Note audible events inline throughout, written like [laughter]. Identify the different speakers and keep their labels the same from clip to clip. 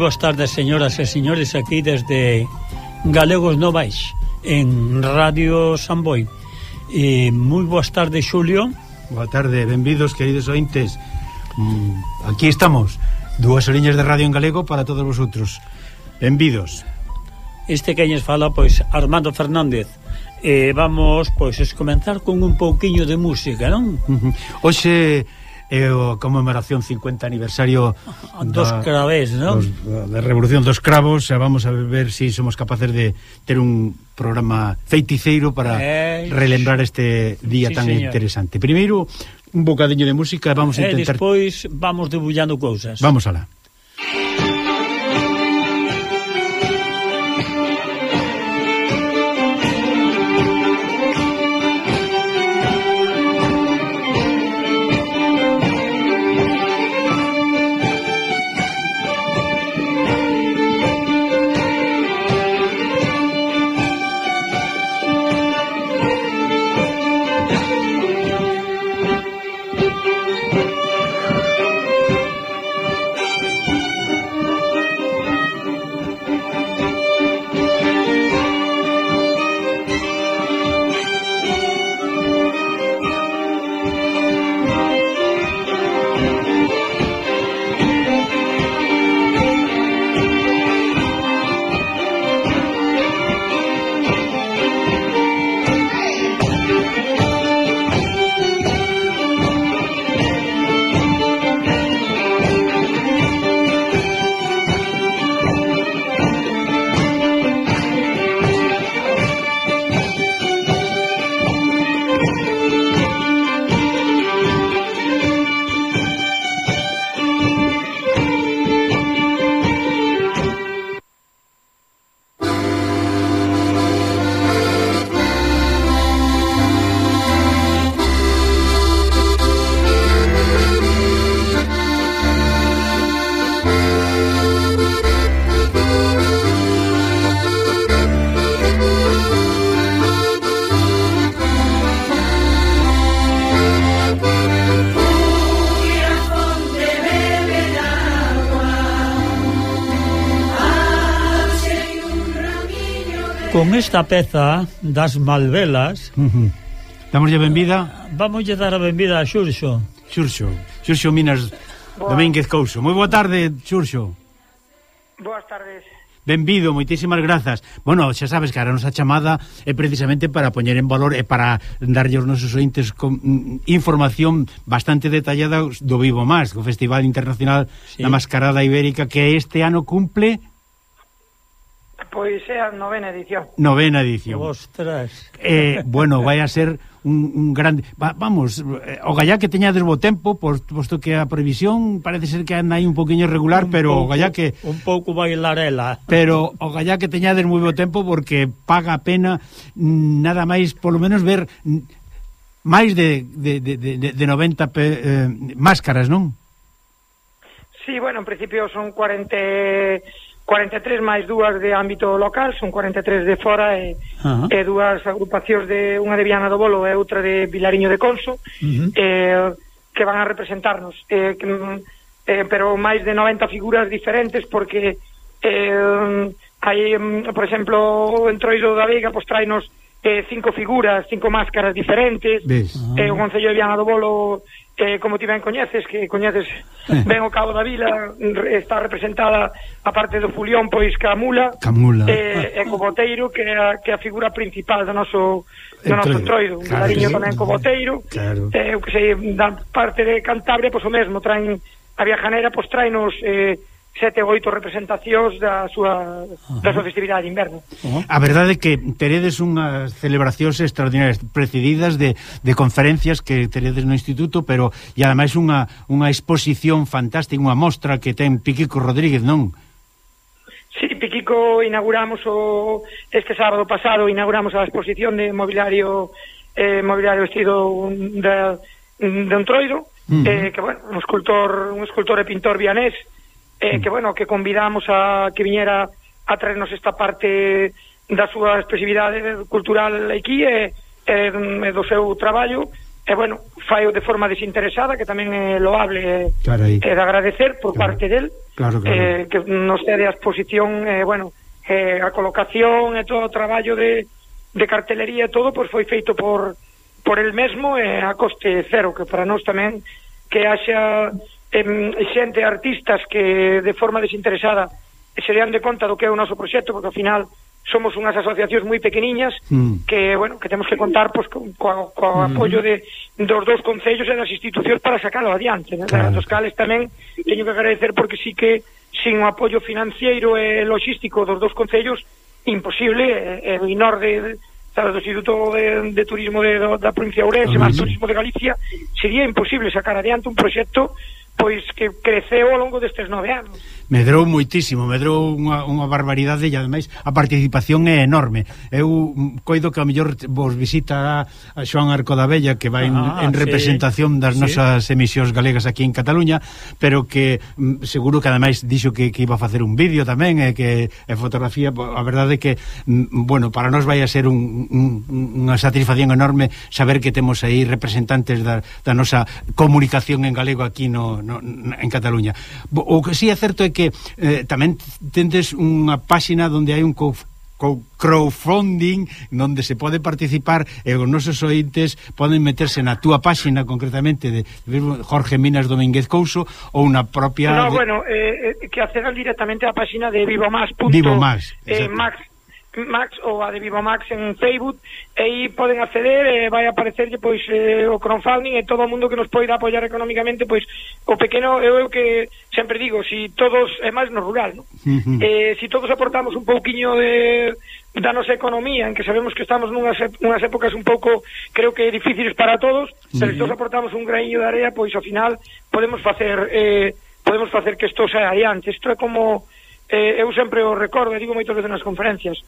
Speaker 1: moi boas tardes, señoras e señores, aquí desde Galegos Novais, en Radio Samboy. E moi boas tardes, Xulio.
Speaker 2: Boa tarde, benvidos, queridos ointes. Mm, aquí estamos, dúas oriñas de radio en galego para todos vosotros. Benvidos.
Speaker 1: Este que fala, pois, Armando Fernández. E vamos, pois, es comenzar con un pouquiño de música, non? Oxe...
Speaker 2: Uh -huh é a conmemoración 50 aniversario [laughs]
Speaker 1: da, dos cravés, non?
Speaker 2: Dos, da Revolución dos Cravos, e vamos a ver se si somos capaces de ter un programa feiticeiro para eh, relembrar este día sí, tan señor. interesante. Primeiro, un bocadiño de música, vamos a intentar...
Speaker 1: E despois vamos debullando cousas.
Speaker 2: Vamos alá.
Speaker 1: Con esta peza das Malvelas
Speaker 2: uh -huh. Damoslle benvida.
Speaker 1: Ah, Vamoslle dar a benvida a Xurxo.
Speaker 2: Xurxo, Xurxo Minas boa. Domínguez Couso. Moi boa tarde, Xurxo.
Speaker 3: Boas tardes.
Speaker 2: Benvido, moitísimas grazas. Bueno, xa sabes que a nosa chamada é precisamente para poñer en valor e para darlle aos nosos ointes con, mm, información bastante detallada do Vivo Más, o Festival Internacional sí. da Mascarada Ibérica que este ano cumple
Speaker 3: Pois é a novena edición.
Speaker 2: Novena edición.
Speaker 1: Ostras.
Speaker 2: Eh, bueno, vai a ser un, un grande... Va, vamos, eh, o gallá que teñades bo tempo, posto que a previsión parece ser que anda aí un poquinho regular, un pero pouco, o gallá que...
Speaker 1: Un pouco bailarela.
Speaker 2: Pero o gallá que teñades moi bo tempo porque paga a pena nada máis, polo menos ver máis de, de, de, de, de 90 pe, eh, máscaras, non?
Speaker 3: Sí, bueno, en principio son 40 43 máis dúas de ámbito local, son 43 de fora e, uh -huh. e dúas agrupacións de unha de Viana do Bolo e outra de Vilariño de Conso, uh -huh. eh, que van a representarnos. Eh, que, eh, pero máis de 90 figuras diferentes porque eh, hai, por exemplo, o Entroido da Veiga pois trainos eh, cinco figuras, cinco máscaras diferentes, uh -huh. eh, o Concello de Viana do Bolo eh, como ti ben coñeces, que coñeces eh. ben o Cabo da Vila, está representada a parte do Fulión, pois Camula,
Speaker 2: Camula.
Speaker 3: Eh, e Coboteiro, que é a, que é a figura principal do noso, do noso troido.
Speaker 2: Claro, Cariño
Speaker 3: tamén Coboteiro,
Speaker 2: claro.
Speaker 3: eh, o que sei, da parte de Cantabria, pois o mesmo, traen a viajanera, pois traenos... Eh, sete ou oito representacións da súa da súa festividade de inverno.
Speaker 2: A verdade é que teredes unhas celebracións extraordinarias precedidas de, de conferencias que teredes no instituto, pero e ademais unha unha exposición fantástica, unha mostra que ten Piquico Rodríguez, non?
Speaker 3: Sí, Piquico inauguramos o este sábado pasado inauguramos a exposición de mobiliario eh, mobiliario vestido de, de un troido,
Speaker 2: uh -huh.
Speaker 3: eh, que bueno, un escultor, un escultor e pintor vianés, uh eh, que, bueno, que convidamos a que viñera a traernos esta parte da súa expresividade cultural aquí e, e, e do seu traballo e bueno, faio de forma desinteresada que tamén é loable
Speaker 2: Carai.
Speaker 3: e de agradecer por
Speaker 2: claro.
Speaker 3: parte del
Speaker 2: claro, claro.
Speaker 3: Eh, que nos cede a exposición eh, bueno, eh, a colocación e todo o traballo de, de cartelería e todo pois foi feito por por el mesmo e eh, a coste cero que para nós tamén que haxa em, xente, artistas que de forma desinteresada se dean de conta do que é o noso proxecto, porque ao final somos unhas asociacións moi pequeniñas
Speaker 2: mm.
Speaker 3: que, bueno, que temos que contar pois, co, co, co mm. apoio de, dos dous concellos e das institucións para sacalo adiante, né?
Speaker 2: claro.
Speaker 3: dos cales tamén teño que agradecer porque sí que sin o apoio financiero e logístico dos dous concellos imposible, eh, e, e inor de, sabes, do Instituto de, de Turismo de, do, da provincia de Ourense, máis Turismo de Galicia, sería imposible sacar adiante un proxecto pois que creceu ao longo destes nove anos
Speaker 2: medrou moitísimo, medrou unha, unha barbaridade e ademais a participación é enorme. Eu coido que a mellor vos visita a Xoan Arco da Bella que vai
Speaker 1: ah,
Speaker 2: en, en
Speaker 1: sí.
Speaker 2: representación das
Speaker 1: sí.
Speaker 2: nosas emisións galegas aquí en Cataluña, pero que mm, seguro que ademais dixo que, que iba a facer un vídeo tamén e que e fotografía, a verdade é que mm, bueno, para nós vai a ser un, un, unha satisfacción enorme saber que temos aí representantes da, da nosa comunicación en galego aquí no, no, en Cataluña. O que si sí é certo é que que eh, tamén tendes unha páxina onde hai un crowdfunding onde se pode participar e os nosos ointes poden meterse na túa páxina concretamente de Jorge Minas Domínguez Couso ou na propia...
Speaker 3: No,
Speaker 2: de...
Speaker 3: bueno, eh, eh que accedan directamente á páxina de
Speaker 2: vivomás.max
Speaker 3: eh, max Max ou a de Vivo Max en Facebook e aí poden acceder e vai aparecerlle pois eh, o crowdfunding e todo o mundo que nos poida apoiar economicamente pois o pequeno eu o que sempre digo si todos, é máis no rural no? Eh, si todos aportamos un pouquiño de da nosa economía en que sabemos que estamos nunhas, nunhas épocas un pouco creo que difíciles para todos uh -huh. pero se todos aportamos un grainho de area pois ao final podemos facer eh, podemos facer que isto saia adiante isto é como eh, eu sempre o recordo, digo moitas veces nas conferencias,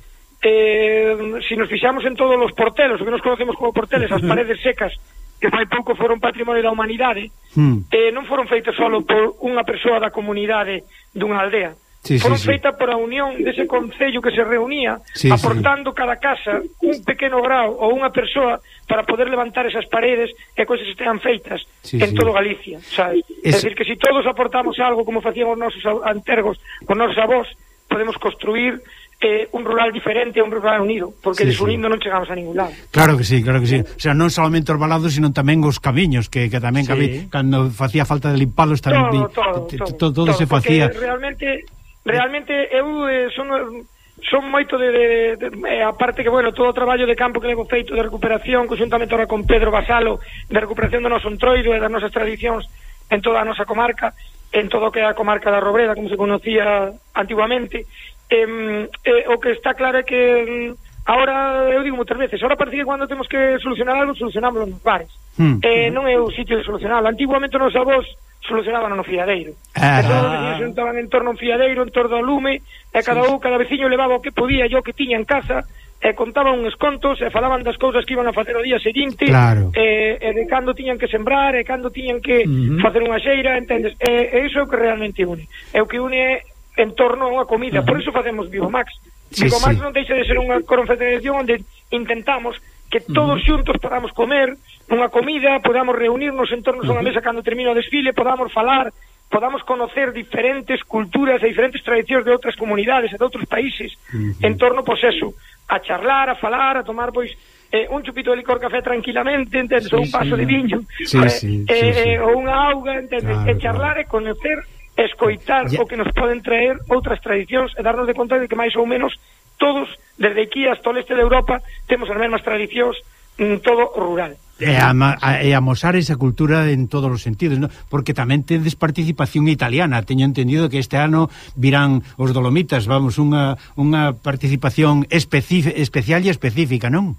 Speaker 3: eh, se si nos fixamos en todos os portelos, o que nos conocemos como porteles, as paredes [laughs] secas, que fai pouco foron patrimonio da humanidade,
Speaker 2: mm.
Speaker 3: eh, non foron feitas solo por unha persoa da comunidade dunha aldea,
Speaker 2: sí,
Speaker 3: foron
Speaker 2: sí,
Speaker 3: feitas sí. por a unión dese concello que se reunía
Speaker 2: sí,
Speaker 3: aportando sí. cada casa un pequeno grau ou unha persoa para poder levantar esas paredes e cousas estean feitas
Speaker 2: sí,
Speaker 3: en
Speaker 2: sí.
Speaker 3: todo Galicia, sabes?
Speaker 2: Es...
Speaker 3: é decir, que se si todos aportamos algo como facían os nosos antergos, con nosos avós, podemos construir eh, un rural diferente, un rural unido, porque
Speaker 2: sí,
Speaker 3: desunindo sí. non chegamos a ningún lado.
Speaker 2: Claro que sí, claro que sí. O sea, non solamente os balados, sino tamén os camiños, que, que tamén
Speaker 1: sí.
Speaker 2: cando facía falta de limpalos tamén
Speaker 3: todo, todo, todo,
Speaker 2: todo, todo, todo se facía.
Speaker 3: Realmente realmente eu eh, son eh, son moito de, de, de, de a parte que, bueno, todo o traballo de campo que levo feito de recuperación, conjuntamente ahora con Pedro Basalo, de recuperación do noso entroido e das nosas tradicións en toda a nosa comarca, en todo o que é a comarca da Robreda, como se conocía antiguamente, eh, eh, o que está claro é que mm, Ahora, eu digo moitas veces, ahora parece que cando temos que solucionar algo, solucionámoslo nos bares.
Speaker 2: Hmm.
Speaker 3: Eh, non é o sitio de solucionarlo. Antiguamente nos avós solucionaban no fiadeiro.
Speaker 2: Ah.
Speaker 3: E todos os veciños se juntaban en torno a un fiadeiro, en torno ao lume, e cada sí. un, cada veciño levaba o que podía, yo que tiña en casa, e contaban uns contos e falaban das cousas que iban a facer o día seguinte
Speaker 2: claro.
Speaker 3: e, e de cando tiñan que sembrar e cando tiñan que
Speaker 1: uh -huh.
Speaker 3: facer unha xeira entendes? E, e iso é o que realmente une é o que une en torno a unha comida uh -huh. por iso facemos Biomax
Speaker 2: Sí, sí.
Speaker 3: máis non deixa de ser unha confederación onde intentamos que todos xuntos podamos comer unha comida, podamos reunirnos en torno a unha mesa cando termina o desfile, podamos falar, podamos conocer diferentes culturas e diferentes tradicións de outras comunidades e de outros países en torno, pois, eso, a charlar, a falar, a tomar, pois, eh, un chupito de licor café tranquilamente, entendes, sí, ou un paso sí, de viño,
Speaker 2: sí,
Speaker 3: eh,
Speaker 2: sí,
Speaker 3: eh,
Speaker 2: sí, sí.
Speaker 3: Eh, ou unha auga, entendes,
Speaker 2: claro,
Speaker 3: e charlar claro. e conocer escoitar
Speaker 2: ya...
Speaker 3: o que nos poden traer outras tradicións e darnos de conta de que máis ou menos todos, desde aquí hasta o leste de Europa, temos as mesmas tradicións en todo rural.
Speaker 2: E, ama, a, e amosar esa cultura en todos os sentidos, ¿no? porque tamén tedes participación italiana, teño entendido que este ano virán os Dolomitas, vamos, unha, unha participación especial e específica, non?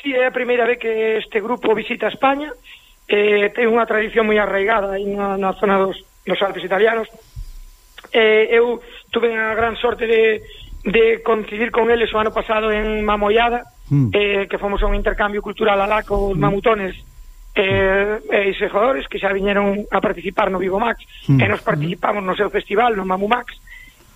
Speaker 3: Si, sí, é a primeira vez que este grupo visita España, eh, ten unha tradición moi arraigada aí na, na zona dos nos Alpes italianos eh, eu tuve a gran sorte de, de coincidir con eles o ano pasado en Mamoyada
Speaker 2: mm.
Speaker 3: eh, que fomos a un intercambio cultural alá con mm. mamutones eh, e eh, xogadores que xa viñeron a participar no Vivo Max
Speaker 2: mm.
Speaker 3: e nos participamos no seu festival no Mamu Max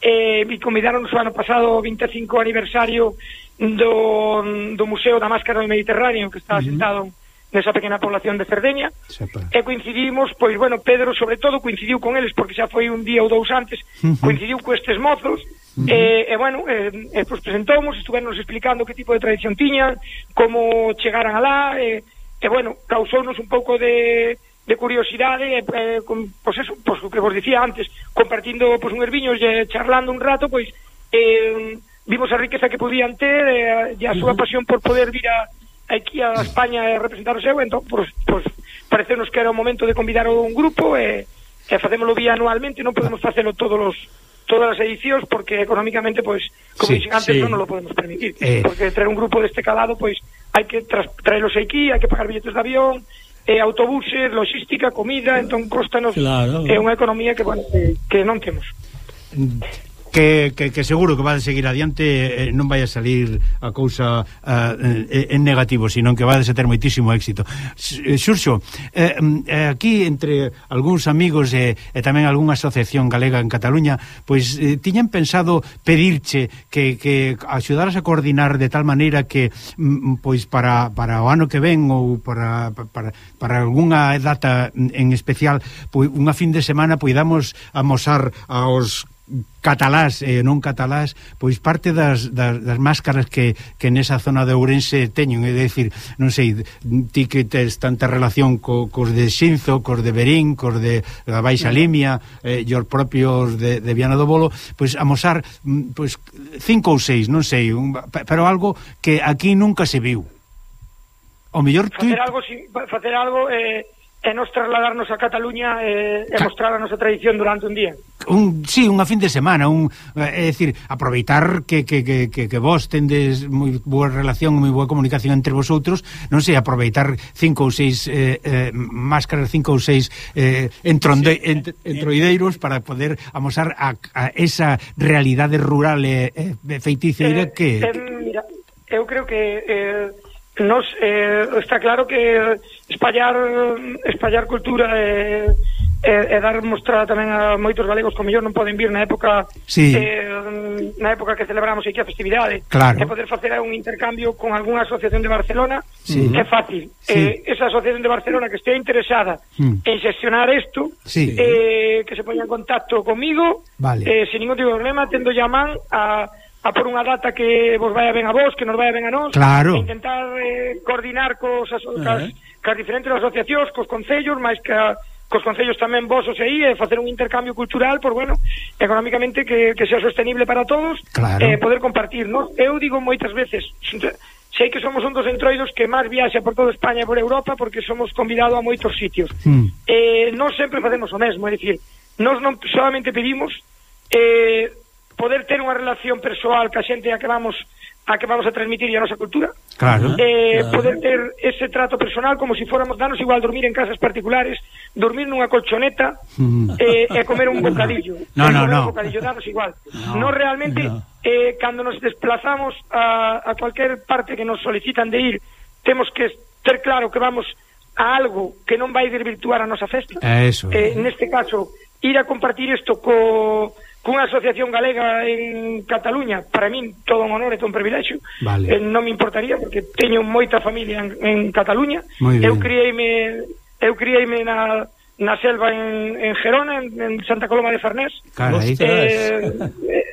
Speaker 3: eh, e convidaron o ano pasado o 25 aniversario do, do Museo da Máscara do Mediterráneo que está mm. sentado nesa pequena población de Cerdeña
Speaker 2: Sepa.
Speaker 3: e coincidimos, pois bueno, Pedro sobre todo coincidiu con eles porque xa foi un día ou dous antes,
Speaker 2: uh -huh.
Speaker 3: coincidiu co estes mozos uh -huh. e, e bueno, e, e pois, pues, presentoumos, estuvernos explicando que tipo de tradición tiñan, como chegaran alá e, e bueno, causounos un pouco de de curiosidade e, e con, pois eso, pois o que vos dicía antes, compartindo pois un herviño e charlando un rato, pois eh, vimos a riqueza que podían ter e, e a súa pasión por poder vir a aquí a España e representar o seu, entón, pois, pois parecenos que era o momento de convidar un grupo e, e facémoslo vía anualmente, non podemos facelo todos os todas as edicións porque económicamente pois como
Speaker 2: sí,
Speaker 3: dixen antes
Speaker 1: sí.
Speaker 3: non nos lo podemos permitir
Speaker 2: eh.
Speaker 3: porque traer un grupo deste calado pois hai que tra traelos aquí, hai que pagar billetes de avión eh, autobuses, logística, comida, entón costanos
Speaker 1: claro.
Speaker 3: é eh, unha economía que, bueno, que, que non temos.
Speaker 2: Mm que, que, que seguro que va a seguir adiante eh, eh, non vai a salir a cousa eh, eh en negativo, sino que va a ter moitísimo éxito. Eh, Xurxo, eh, mm, eh, aquí entre algúns amigos e, e tamén algunha asociación galega en Cataluña, pois eh, tiñan pensado pedirche que, que axudaras a coordinar de tal maneira que mm, mm pois para, para o ano que ven ou para, para, para algunha data en especial, pois, unha fin de semana poidamos amosar aos catalás e non catalás, pois parte das, das, das máscaras que, que nesa zona de Ourense teñen, é dicir, non sei, ti que tes tanta relación co, cos de Xinzo, cos de Berín, cos de da Baixa Limia, eh, e os propios de, de Viana do Bolo, pois amosar mm, pois cinco ou seis, non sei, un, pero algo que aquí nunca se viu. O mellor tú...
Speaker 3: Facer algo, facer algo eh, e nos trasladarnos a Cataluña eh, e,
Speaker 2: e
Speaker 3: mostrar a nosa tradición durante un día.
Speaker 2: Un, sí, unha fin de semana, un, eh, é dicir, aproveitar que, que, que, que, que vos tendes moi boa relación, moi boa comunicación entre vosotros, non sei, aproveitar cinco ou seis eh, eh, máscaras, cinco ou seis eh, entronde,
Speaker 1: sí,
Speaker 2: ent, entroideiros para poder amosar a, a esa realidade rural e eh, feiticeira
Speaker 3: eh,
Speaker 2: que...
Speaker 3: Eh, mira, eu creo que eh, nos, eh, está claro que espallar espallar cultura e, e, e dar mostrada tamén a moitos galegos que mellor non poden vir na época
Speaker 2: sí.
Speaker 3: eh, na época que celebramos aquí a festividade
Speaker 2: claro.
Speaker 3: e poder facer un intercambio con algunha asociación de Barcelona
Speaker 2: sí.
Speaker 3: que é fácil
Speaker 2: sí.
Speaker 3: eh, esa asociación de Barcelona que estea interesada
Speaker 2: mm.
Speaker 3: en xestionar isto
Speaker 2: sí.
Speaker 3: eh, que se poña en contacto comigo
Speaker 2: vale.
Speaker 3: eh, sin ningún tipo de problema tendo llamán a a por unha data que vos vaya ben a vos, que nos vaya ben a nós,
Speaker 2: claro.
Speaker 3: intentar eh, coordinar cos, as, uh
Speaker 1: eh. -huh.
Speaker 3: cas, cas diferentes asociacións, cos concellos, máis que a, cos concellos tamén vosos aí e facer un intercambio cultural, por bueno, económicamente que, que sea sostenible para todos
Speaker 2: claro.
Speaker 3: eh, poder compartir, non? Eu digo moitas veces, sei que somos un dos entroidos que máis viaxa por toda España e por Europa porque somos convidados a moitos sitios.
Speaker 2: Mm.
Speaker 3: Eh, non sempre facemos o mesmo, é dicir, nós non solamente pedimos eh, poder ter unha relación persoal ca xente a que vamos a que vamos a transmitir a nosa cultura
Speaker 2: claro,
Speaker 3: eh,
Speaker 1: claro.
Speaker 3: poder ter ese trato personal como se si fóramos danos igual dormir en casas particulares dormir nunha colchoneta
Speaker 2: mm.
Speaker 3: eh, e comer un bocadillo
Speaker 2: no, no, no.
Speaker 3: un bocadillo danos igual
Speaker 1: no,
Speaker 3: no realmente
Speaker 1: no.
Speaker 3: Eh, cando nos desplazamos a, a cualquier parte que nos solicitan de ir temos que ter claro que vamos a algo que non vai desvirtuar a nosa festa
Speaker 2: eh, eso,
Speaker 3: eh, neste caso ir a compartir isto co cunha asociación galega en Cataluña, para min todo un honor e todo un privilexio.
Speaker 2: Vale.
Speaker 3: Eh, non me importaría porque teño moita familia en, en Cataluña. Eu criei-me eu criei-me na na selva en, en Gerona, en, en Santa Coloma de Farnés.
Speaker 2: Carai,
Speaker 3: eh, eh,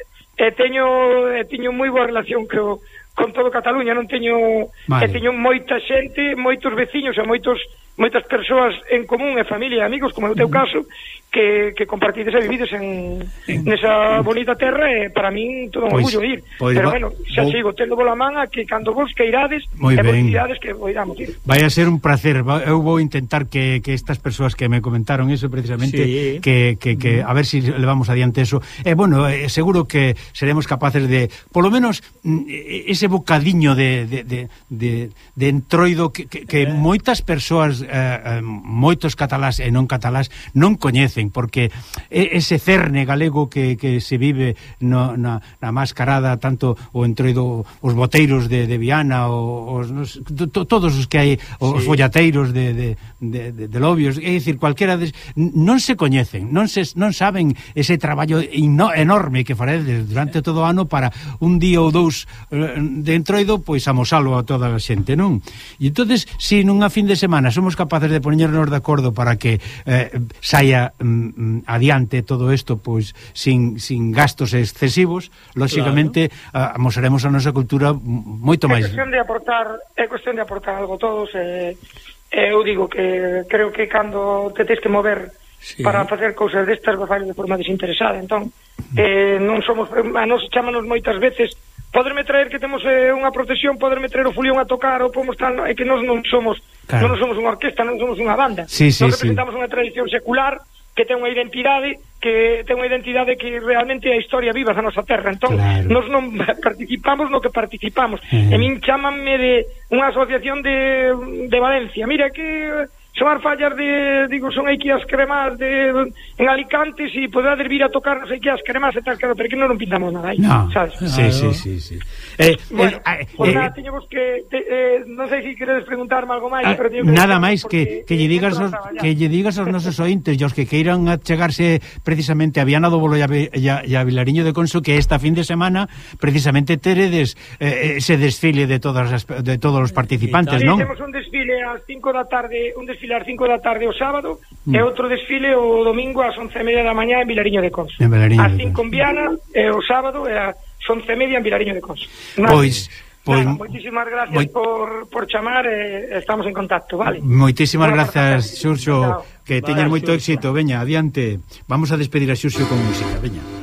Speaker 3: eh, teño eh, teño moi boa relación co con todo Cataluña, non teño vale. eh, teño moita xente, moitos veciños e moitos moitas persoas en común e familia e amigos, como é o teu caso, que, que compartides e vivides en, nesa bonita terra e para min todo un pois, orgullo ir. Pois, Pero bueno, xa vou... sigo, tendo bola man que cando vos que irades,
Speaker 2: Moi
Speaker 3: e posibilidades que iramos ir.
Speaker 2: Vai a ser un placer, eu vou intentar que, que estas persoas que me comentaron eso precisamente, sí. que, que, que a ver se si levamos adiante eso. E eh, bueno, eh, seguro que seremos capaces de, polo menos, mm, ese bocadiño de, de, de, de, de entroido que, que, que eh. moitas persoas Eh, eh, moitos catalás e non catalás non coñecen, porque ese cerne galego que, que se vive no, na, na mascarada tanto o entroido os boteiros de, de Viana, os, os, to, todos os que hai, os sí. follateiros de, de, de, de, de Lobios, é dicir, cualquera des, non se coñecen, non se non saben ese traballo ino, enorme que faredes durante todo o ano para un día ou dous eh, de entroido, pois amosalo a toda a xente, non? E entonces, se si nunha fin de semana somos somos capaces de poñernos de acordo para que eh, saia mm, mm adiante todo isto pois sin, sin gastos excesivos, lóxicamente claro. amosaremos a nosa cultura moito máis.
Speaker 3: É cuestión de aportar, é cuestión de aportar algo todos eh, eu digo que creo que cando te tens que mover sí. para facer cousas destas vas de forma desinteresada, entón mm. eh, non somos a nos chamanos moitas veces poderme traer que temos eh, unha protección, poderme traer o Fulión a tocar ou pomos tal, é que nós non somos claro. non somos unha orquesta, non somos unha banda.
Speaker 2: Sí, sí,
Speaker 3: nós representamos sí. unha tradición secular que ten unha identidade que ten unha identidade que realmente é a historia viva da nosa terra. Entón, claro. nós non [laughs] participamos no que participamos. Uh -huh. E eh. min chamanme de unha asociación de, de Valencia. Mira que soar fallas de, digo, son aquí as cremas de, en Alicante, si podades vir a tocarnos aí que as cremas e tal, claro, pero que non, non pintamos nada aí,
Speaker 2: no.
Speaker 3: sabes?
Speaker 2: Sí, sí, sí, sí. Eh, eh
Speaker 3: bueno, eh, pues eh, nada, teñemos que, te, eh, non sei se si queredes preguntarme algo máis,
Speaker 2: ah,
Speaker 3: pero
Speaker 2: que Nada máis que, que lle digas os, que lle digas aos nosos ointes, os que queiran chegarse precisamente a Viana do Bolo e a, e a, a Vilariño de Conso, que esta fin de semana precisamente teredes eh, eh ese desfile de todas as, de todos os participantes,
Speaker 3: sí,
Speaker 2: non?
Speaker 3: Sí, temos un desfile ás 5 da tarde, un desfile desfile ás 5 da tarde o sábado mm. e outro desfile o domingo ás 11:30 da mañá en Vilariño de Cons. Ás 5 en Viana e o sábado e ás 11:30 en Vilariño de Cons.
Speaker 2: Pois
Speaker 3: Pois, Nada, moitísimas gracias moi... por, por chamar e eh, estamos en contacto, vale?
Speaker 2: Moitísimas bueno, gracias, Xurxo, que teñas moito éxito, veña, adiante. Vamos a despedir a Xurxo con música, veña.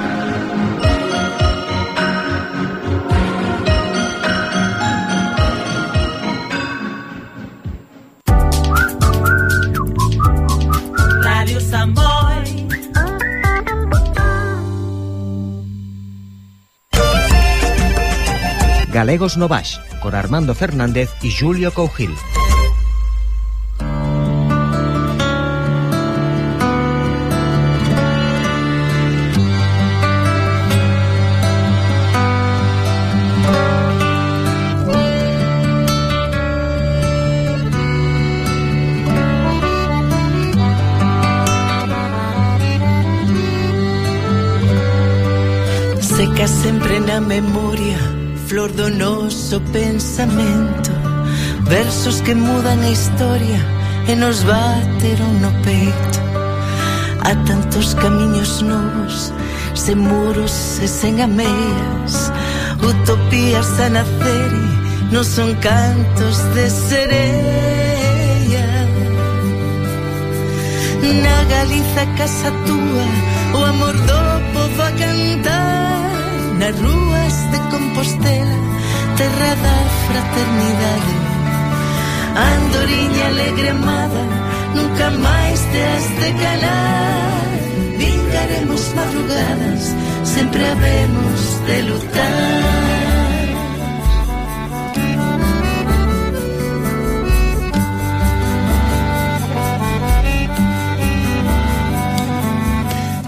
Speaker 4: Amigos Novash, con Armando Fernández y Julio Cougil.
Speaker 5: Sé que sempre na memória do noso pensamento Versos que mudan a historia e nos bateron no peito. A tantos camiños novos, sen muros e sen ameias Utopías a nacer e non son cantos de sereia. Na Galiza casa túa, o amor do povo a cantar nas ruas de Compostela terra da fraternidade. Andoriña alegre amada nunca máis te has de calar. Vingaremos madrugadas sempre habemos de lutar.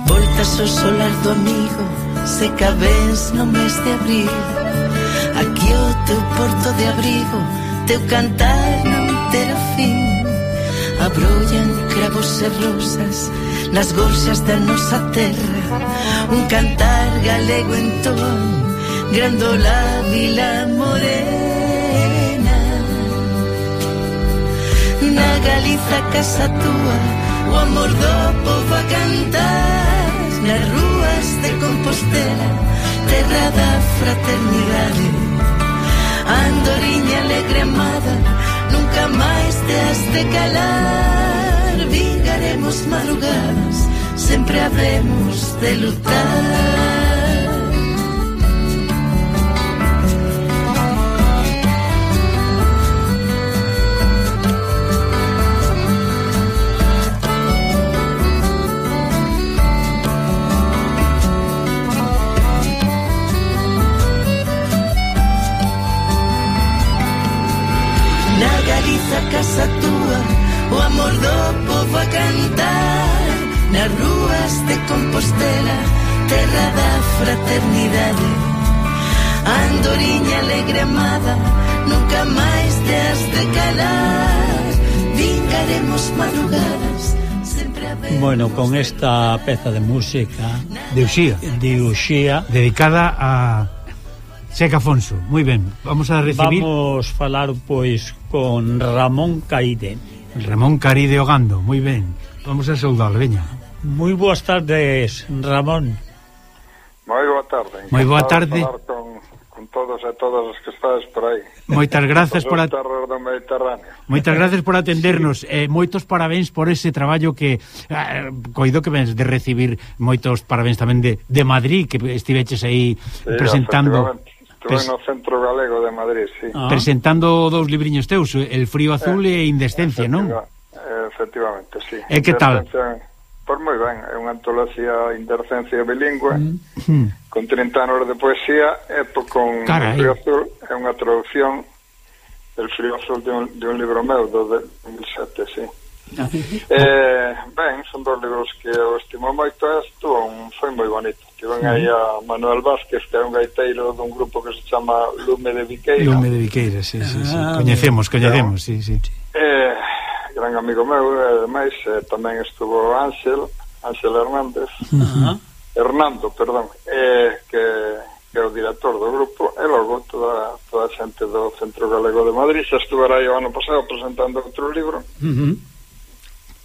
Speaker 5: Voltas ao solar do amigo se cabes no mes de abril. Aquí o teu porto de abrigo Teu cantar non terá fin. Abrollan cravos e rosas Nas gorxas da nosa terra. Un cantar galego en ton Grandola Vila Morena. Na Galiza casa tua O amor do povo a cantar. Na rúa de Compostela Terra da fraternidade Andoriña alegre amada Nunca máis te has de calar. Vingaremos madrugadas Sempre habremos de lutar. casa túa O amor do povo a cantar. Nas ruas de Compostela Terra da fraternidade. A andoriña alegre amada Nunca máis te has de calar. Vingaremos madrugadas
Speaker 1: Bueno, con esta peza de música
Speaker 2: De Uxía.
Speaker 1: De Uxía
Speaker 2: Dedicada a Seca Afonso, moi ben. Vamos a recibir...
Speaker 1: Vamos falar, pois, con Ramón Caide.
Speaker 2: Ramón Caride Ogando, moi ben. Vamos a saudar, veña.
Speaker 1: Moi boas tardes, Ramón.
Speaker 6: Moi boa tarde.
Speaker 2: Moi boa tarde.
Speaker 6: Con, con todos e todas os que estades por aí.
Speaker 2: Moitas grazas por... A... Moitas grazas por [laughs] atendernos. Sí. Eh, moitos parabéns por ese traballo que... Eh, coido que vens de recibir moitos parabéns tamén de, de Madrid, que estiveches aí
Speaker 6: sí,
Speaker 2: presentando
Speaker 6: Estuve Pres... no Centro Galego de Madrid, sí.
Speaker 2: Ah. Presentando dous libriños teus, El frío azul eh, e Indescencia, non?
Speaker 6: Efectivamente, sí.
Speaker 2: E que tal?
Speaker 6: Por moi ben, é unha antoloxía indescencia bilingüe mm. Hmm. con 30 anos de poesía e con
Speaker 2: Carai.
Speaker 6: El frío azul é unha traducción El frío azul de un, de un libro meu do de 2007, sí. [laughs] eh, ben, son dos libros que eu estimo moito estuvo un foi moi bonito. Tiven aí a Manuel Vázquez, que é un gaiteiro dun grupo que se chama Lume de Viqueira.
Speaker 2: Lume de Viqueira, sí, sí, sí. Ah, coñecemos, coñecemos, sí, sí.
Speaker 6: Eh, gran amigo meu, ademais, eh, tamén estuvo Ángel, Ángel Hernández, uh -huh. Hernando, perdón, eh, que, que é o director do grupo, e logo toda, toda a xente do Centro Galego de Madrid, xa estuvera aí o ano pasado presentando outro libro, uh -huh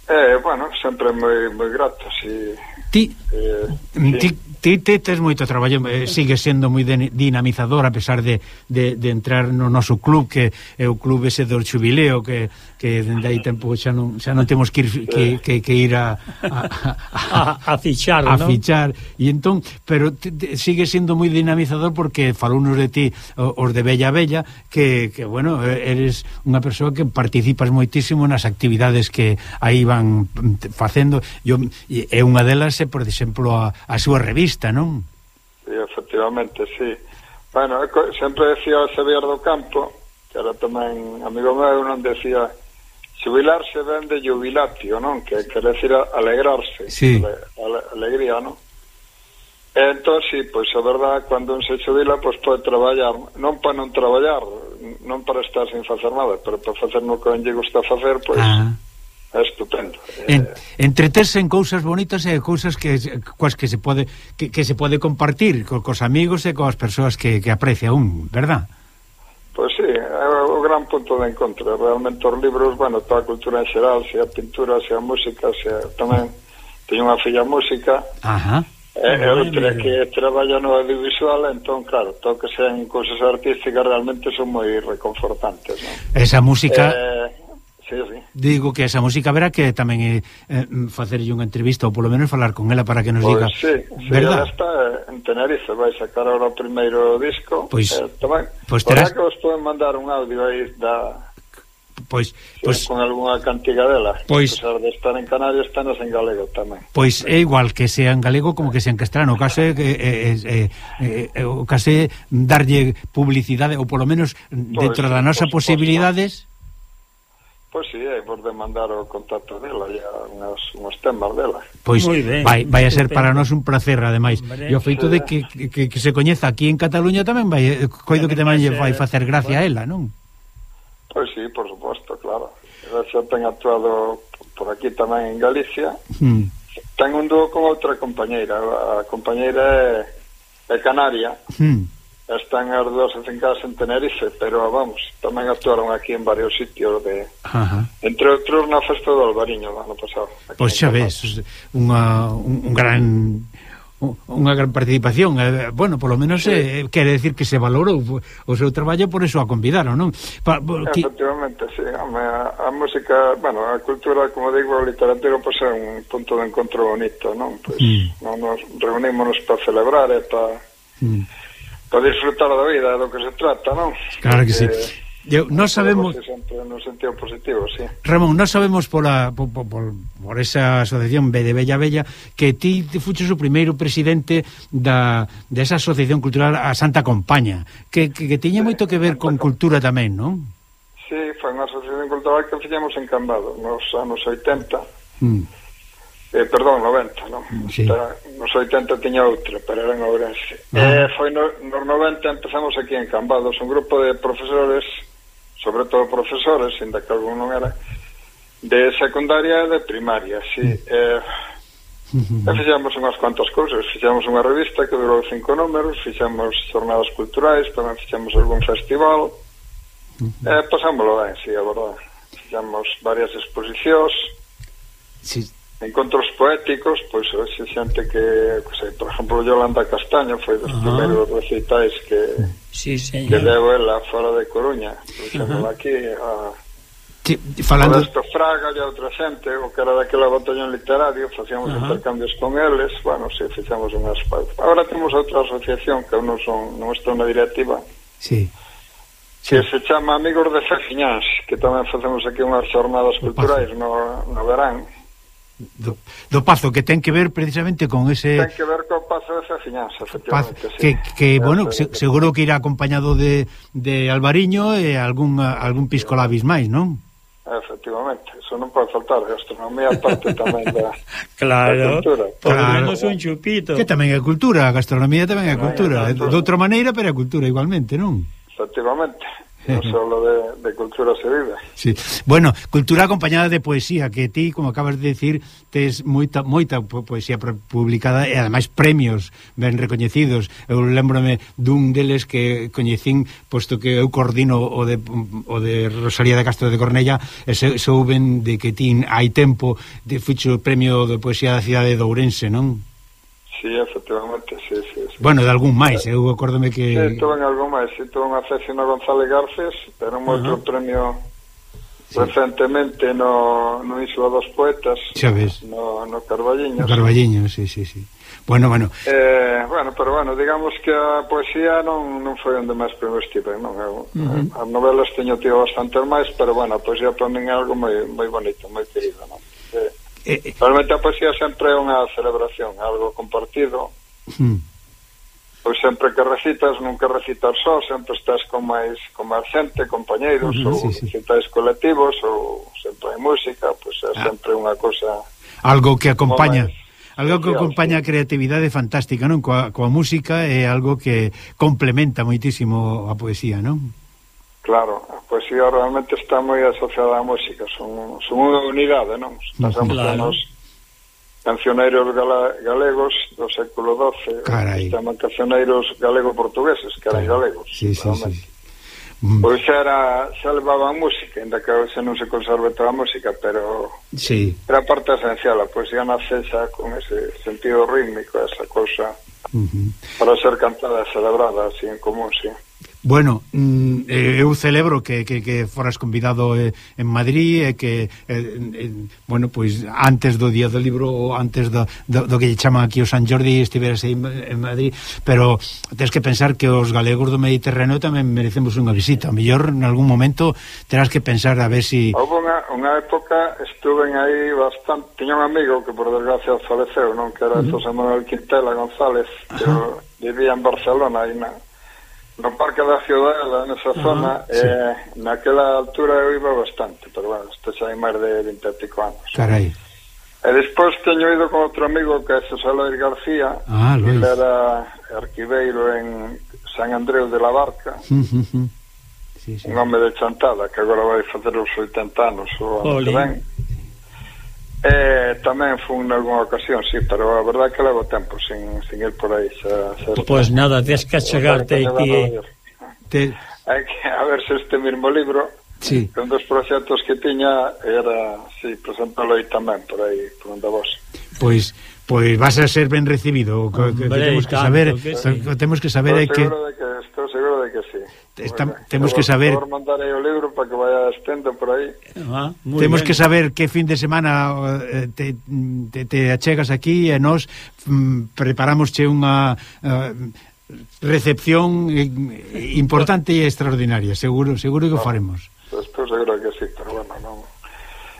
Speaker 6: Eh, bueno, sempre moi moi grato,
Speaker 2: Ti, eh, ti ti te, tes moito traballo, eh, sigue sendo moi dinamizador a pesar de, de, de entrar no noso club que é o club ese do xubileo que, que dende aí tempo xa non, xa non temos que ir, que, que, que ir a a,
Speaker 1: a, a, a fichar,
Speaker 2: a
Speaker 1: ¿no?
Speaker 2: fichar e entón, pero te, te, sigue sendo moi dinamizador porque falounos de ti os de Bella Bella que, que bueno, eres unha persoa que participas moitísimo nas actividades que aí van facendo, yo, é unha delas é, por exemplo, a, a súa revista socialista, non?
Speaker 6: Sí, efectivamente, sí. Bueno, sempre decía Xavier do Campo, que era tamén amigo meu, non decía xubilarse ven de jubilatio, non? Que quer decir alegrarse,
Speaker 2: sí.
Speaker 6: ale, ale, alegría, non? E entón, sí, pois a verdad, cando un se xubila, pois pode traballar, non para non traballar, non para estar sin facer nada, pero para facer no que lle gusta facer, pois... Ah é estupendo.
Speaker 2: Eh, en, entreterse en cousas bonitas e cousas que coas que se pode que, que se pode compartir co, cos amigos e coas persoas que, que aprecia un, verdad?
Speaker 6: Pois sí, é o gran punto de encontro. Realmente os libros, bueno, toda a cultura en xeral, sea a pintura, sea a música, sea tamén teño unha filla música.
Speaker 2: Ajá.
Speaker 6: É, é outra que traballa no audiovisual, entón, claro, todo que sean cousas artísticas realmente son moi reconfortantes, non?
Speaker 2: Esa música...
Speaker 6: Eh, Sí, sí.
Speaker 2: Digo que esa música verá que tamén é eh, facerlle unha entrevista ou polo menos falar con ela para que nos
Speaker 6: pues
Speaker 2: diga.
Speaker 6: Sí, sí, verdad? está en Tenerife, vai sacar agora o primeiro disco.
Speaker 2: Pois,
Speaker 6: eh, tamén.
Speaker 2: Pois terás...
Speaker 6: que vos poden mandar un audio aí da
Speaker 2: pois, pois
Speaker 6: con algunha cantiga dela
Speaker 2: pois,
Speaker 6: pesar de estar en Canarias estános en galego tamén
Speaker 2: pois é igual que sea en galego como que sea en castellano case eh, eh, eh, eh case darlle publicidade ou polo menos pois, dentro da nosa pois, posibilidades
Speaker 6: Pois si, sí, por vos o contacto dela e unhas, uns temas dela.
Speaker 2: Pois vai, vai a ser para nós un placer, ademais. E o feito de que, que, que se coñeza aquí en Cataluña tamén vai, eh, coido que tamén lle vai facer gracia a ela, non?
Speaker 6: Pois si, sí, por suposto, claro. Ela xa ten actuado por aquí tamén en Galicia.
Speaker 2: Hmm.
Speaker 6: Ten un dúo con outra compañeira. A compañeira é, é canaria.
Speaker 2: Hmm
Speaker 6: están as dúas afincadas en Tenerife, pero vamos, tamén actuaron aquí en varios sitios de
Speaker 2: Ajá.
Speaker 6: entre outros na festa do Albariño do ano pasado.
Speaker 2: Pois xa ves, unha, un, un gran unha gran participación eh, bueno, polo menos sí. eh, quere decir que se valorou o seu traballo por eso a convidaron non?
Speaker 6: Pa, pa, que... efectivamente, sí a, a música, bueno, a cultura como digo, a literatura pois pues, é un punto de encontro bonito non? Pues, mm. non nos reunímonos para celebrar e para mm para disfrutar da vida, do que se trata, non?
Speaker 2: Claro que, que sí. Eh, Eu, non sabemos
Speaker 6: no sentido positivo, sí.
Speaker 2: Ramón, non sabemos pola por, por, por esa asociación B de Bella Bella que ti fuches o primeiro presidente da desa de asociación cultural a Santa Compaña, que, que, que tiña moito que ver con cultura tamén, non?
Speaker 6: Sí, foi unha asociación cultural que fixemos en Cambado nos anos 80.
Speaker 2: Mm
Speaker 6: eh, perdón, 90, non?
Speaker 2: Sí.
Speaker 6: Era, nos 80 tiña outra, pero era en Ourense. Ah. Eh, foi no, nos 90 empezamos aquí en Cambados, un grupo de profesores, sobre todo profesores, ainda que algún non era, de secundaria e de primaria, sí. Mm. Eh, E fixamos unhas cuantas cousas Fixamos unha revista que durou cinco números Fixamos jornadas culturais Tamén fixamos algún festival uh eh, -huh. E pasámoslo ben, sí, a verdade Fixamos varias exposicións
Speaker 2: sí
Speaker 6: encontros poéticos, pois hoxe xente que, que sei, eh, por exemplo, Yolanda Castaño foi dos uh -huh. primeiros recitais que
Speaker 1: sí,
Speaker 6: que leu ela fora de Coruña, uh -huh. aquí a
Speaker 2: Sí, falando
Speaker 6: Roberto Fraga e outra xente, o que era daquela batallón literario, facíamos uh -huh. intercambios con eles, bueno, si sí, fixamos unhas. Agora temos outra asociación que non son, non estou na directiva.
Speaker 2: Sí.
Speaker 6: Que sí. se chama Amigos de Fefiñás, que tamén facemos aquí unhas xornadas culturais no, no verán
Speaker 2: do, do Pazo que ten que ver precisamente con ese
Speaker 6: ten que ver con Pazo esa
Speaker 2: efectivamente Paz, que, sí. que é, eh, bueno, se, seguro que irá acompañado de, de Albariño e algún, algún pisco labis máis, non?
Speaker 6: Efectivamente, eso non pode faltar gastronomía parte tamén da, [laughs]
Speaker 1: claro,
Speaker 6: da cultura
Speaker 1: claro. un chupito
Speaker 2: que tamén é cultura, a gastronomía tamén é cultura, é cultura. de outra maneira pero é cultura igualmente, non?
Speaker 6: Efectivamente no solo de, de, cultura se vive.
Speaker 2: Sí. Bueno, cultura acompañada de poesía, que ti, como acabas de decir, tes moita moita poesía publicada e ademais premios ben recoñecidos. Eu lembrome dun deles que coñecín, posto que eu coordino o de, o de Rosalía de Castro de Cornella, e souben de que ti hai tempo de fucho o premio de poesía da cidade de Ourense, non?
Speaker 6: Sí, efectivamente, sí, sí.
Speaker 2: Bueno, de algún máis, eu acórdome que...
Speaker 6: Sí, tuve algún máis, sí, tuve unha sesión a González Garces, pero un outro uh -huh. premio sí. recentemente no, no Isla dos Poetas,
Speaker 2: Xa ves.
Speaker 6: no, no Carballiño.
Speaker 2: No Carballiño, sí, sí, sí. Bueno, bueno.
Speaker 6: Eh, bueno, pero bueno, digamos que a poesía non, non foi onde máis premios tipo, non? Eu, uh eh, -huh. As novelas teño tido bastante máis, pero bueno, a poesía para min é algo moi, moi bonito, moi querido, non? Eh, eh, realmente a poesía sempre é unha celebración, algo compartido, uh -huh pois sempre que recitas nunca recitas só, sempre estás con máis con máis xente, compañeiros uh -huh, ou sí, recitais colectivos ou sempre hai música, pois é ah. sempre unha cousa
Speaker 2: algo que acompaña Algo que acompaña a creatividade fantástica, non? Coa, coa música é algo que complementa moitísimo a poesía, non?
Speaker 6: Claro, a poesía realmente está moi asociada á música, son, son unha unidade, non? Pasamos claro. nos cancioneiros gala, galegos do século XII
Speaker 2: Carai.
Speaker 6: estaban cancioneiros galego-portugueses que eran galegos
Speaker 2: sí, sí, sí.
Speaker 6: Mm. Mm. pois era xa levaban música ainda que hoxe non se conserve toda a música pero
Speaker 2: sí.
Speaker 6: era parte esencial a poesía nace xa con ese sentido rítmico esa cosa uh -huh. para ser cantada e celebrada así en común, sí
Speaker 2: Bueno, mm, eh, eu celebro que, que, que foras convidado eh, en Madrid e que, eh, eh, bueno, pois pues, antes do Día do Libro ou antes do, do, do que lle chama aquí o San Jordi estiveras aí en Madrid, pero tens que pensar que os galegos do Mediterráneo tamén merecemos unha visita. A mellor, en algún momento, terás que pensar a ver si...
Speaker 6: Houve unha, unha época, estuven aí bastante... Tiña un amigo que, por desgracia, faleceu, non? Que era uh -huh. José Manuel Quintela González, que vivía en Barcelona, aí na no Parque da Ciudadela, nesa zona, uh -huh, eh, naquela altura eu iba bastante, pero bueno, este xa hai máis de 20 e pico anos.
Speaker 2: Carai.
Speaker 6: E despois teño ido con outro amigo que é José Lois García,
Speaker 2: ah,
Speaker 6: que era arquiveiro en San Andreu de la Barca, sí, sí, sí. Sí, sí. un home de chantada, que agora vai facer os 80 anos, o ano que ven. Eh, tamén fun nalgúna ocasión, sí, pero a verdade que levo tempo sin, sin ir por aí xa, xa,
Speaker 1: Pois pues nada, tens que chegarte aquí eh.
Speaker 6: te... [laughs] Hai que a ver se este mesmo libro
Speaker 2: sí.
Speaker 6: un dos proxectos que tiña era, sí, presentalo aí tamén por aí, por onde vos.
Speaker 2: Pois pois vas a ser ben recibido o que, que, que temos que saber que sí. temos que saber é que
Speaker 6: Estou seguro de que sí
Speaker 2: está, bueno, temos que saber
Speaker 6: Por mandarei o libro para que vaya estendo por aí.
Speaker 2: Ah, temos bien. que saber que fin de semana eh, te, te, te achegas aquí e nós mm, preparamosche unha uh, recepción importante e extraordinaria, seguro, seguro que o ah, faremos.
Speaker 6: Estou seguro que sí, pero bueno, non.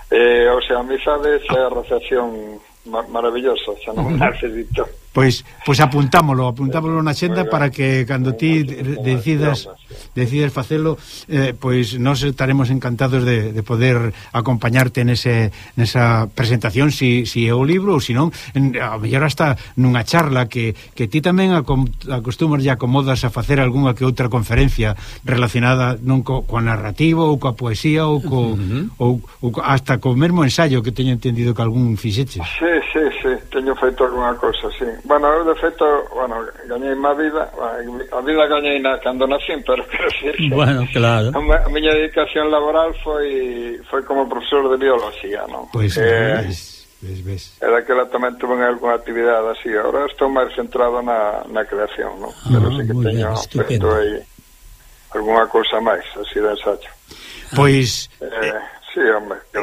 Speaker 6: Eh, o sea, a amizade é a recepción mar maravillosa, xa non me dito.
Speaker 2: Pois, pois apuntámolo, apuntámolo na xenda para que cando ti decidas decides facelo, eh, pois nós estaremos encantados de, de poder acompañarte nese, nesa presentación si, si é o libro ou si non, en, a mellor hasta nunha charla que, que ti tamén acostumas e acomodas a facer algunha que outra conferencia relacionada non co, coa narrativa ou coa poesía ou, co, uh -huh. ou, ou hasta co mesmo ensayo que teño entendido que algún fixeche.
Speaker 6: Sí, sí, sí, teño feito algunha cosa, sí bueno, eu de feito, bueno, gañei má vida, a vida gañei na cando nacín, pero quero decir que
Speaker 1: bueno, claro.
Speaker 6: a, a miña dedicación laboral foi foi como profesor de biología, non?
Speaker 2: Pois pues, eh, ves, ves, ves.
Speaker 6: Era que la tamén tuve algunha actividade así, agora estou máis centrado na, na creación, non? Ah, pero sí que teño feito aí algunha cousa máis, así de ensayo.
Speaker 2: Pois...
Speaker 6: Pues, eh, eh, sí, hombre, eh,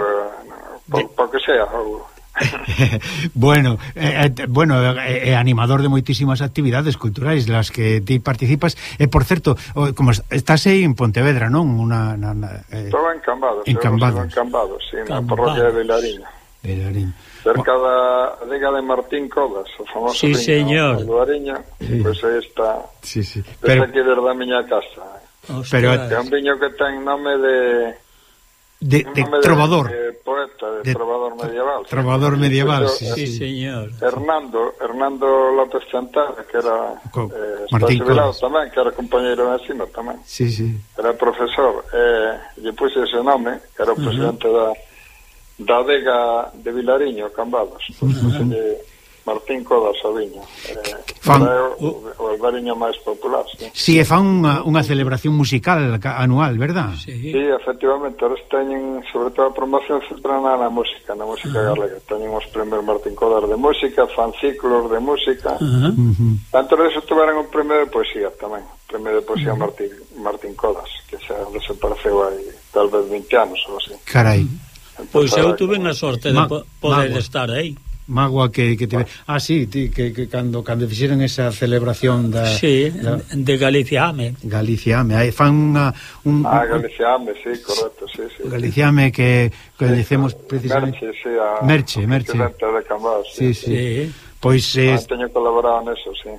Speaker 6: no, por, por que sea, ou [laughs]
Speaker 2: bueno, eh, eh bueno, eh, eh, animador de moitísimas actividades culturais las que ti participas. E eh, por certo, como estás aí en Pontevedra, non? Una
Speaker 6: na, na eh, Estaba en Cambados.
Speaker 2: En Cambados,
Speaker 6: en Cambados, sí, Cambados. na parroquia de Bailarina.
Speaker 2: Bailarina.
Speaker 6: Cerca da adega de Martín Codas o famoso
Speaker 1: sí, señor.
Speaker 6: de sí. pois pues aí está.
Speaker 2: Sí, sí.
Speaker 6: Pero... Desde aquí desde a miña casa.
Speaker 2: Pero
Speaker 6: é un viño que ten nome de
Speaker 2: de, de trovador.
Speaker 6: De, poeta, de, de trovador medieval.
Speaker 2: Trovador ¿sí? medieval,
Speaker 1: sí, sí, sí, señor.
Speaker 6: Hernando, Hernando López Santana, que era
Speaker 2: Co eh, Martín Colas.
Speaker 6: tamén, que era compañeiro de ensino tamén.
Speaker 2: Sí, sí.
Speaker 6: Era profesor, eh, lle puse ese nome, que era o presidente uh -huh. da da adega de Vilariño, Cambados. Uh eh, -huh. Martín Coda Aviña. Eh, fan, o, o albariño máis popular, sí.
Speaker 2: Si, e fan unha, unha celebración musical anual, verdad?
Speaker 6: Sí. sí, efectivamente, eles teñen, sobre todo a promoción centrana na música, na música uh -huh. galega. Teñen os premios Martín Covas de música, fan ciclos de música. Uh -huh. Uh -huh. Tanto de eso tuveran un premio de poesía tamén, premio de poesía uh -huh. Martín, Martín Codas, que xa desapareceu aí tal vez 20 anos ou así.
Speaker 2: Carai.
Speaker 1: Pois pues eu tuve na sorte ma, de poder ma, estar aí
Speaker 2: mágoa que, que tive. Ah. ah, sí, ti, que, que cando, cando fixeron esa celebración da...
Speaker 1: Sí, da... de Galiciame.
Speaker 2: Galiciame, aí fan unha...
Speaker 6: Un, ah, Galiciame, sí, correcto, sí, sí.
Speaker 2: Galiciame que, que sí, dicemos precisamente...
Speaker 6: Merche, sí, a...
Speaker 2: Merche, Merche.
Speaker 6: De Camás,
Speaker 2: sí, sí. sí. sí. Pois...
Speaker 6: Eh... Ah, teño colaborado neso, sí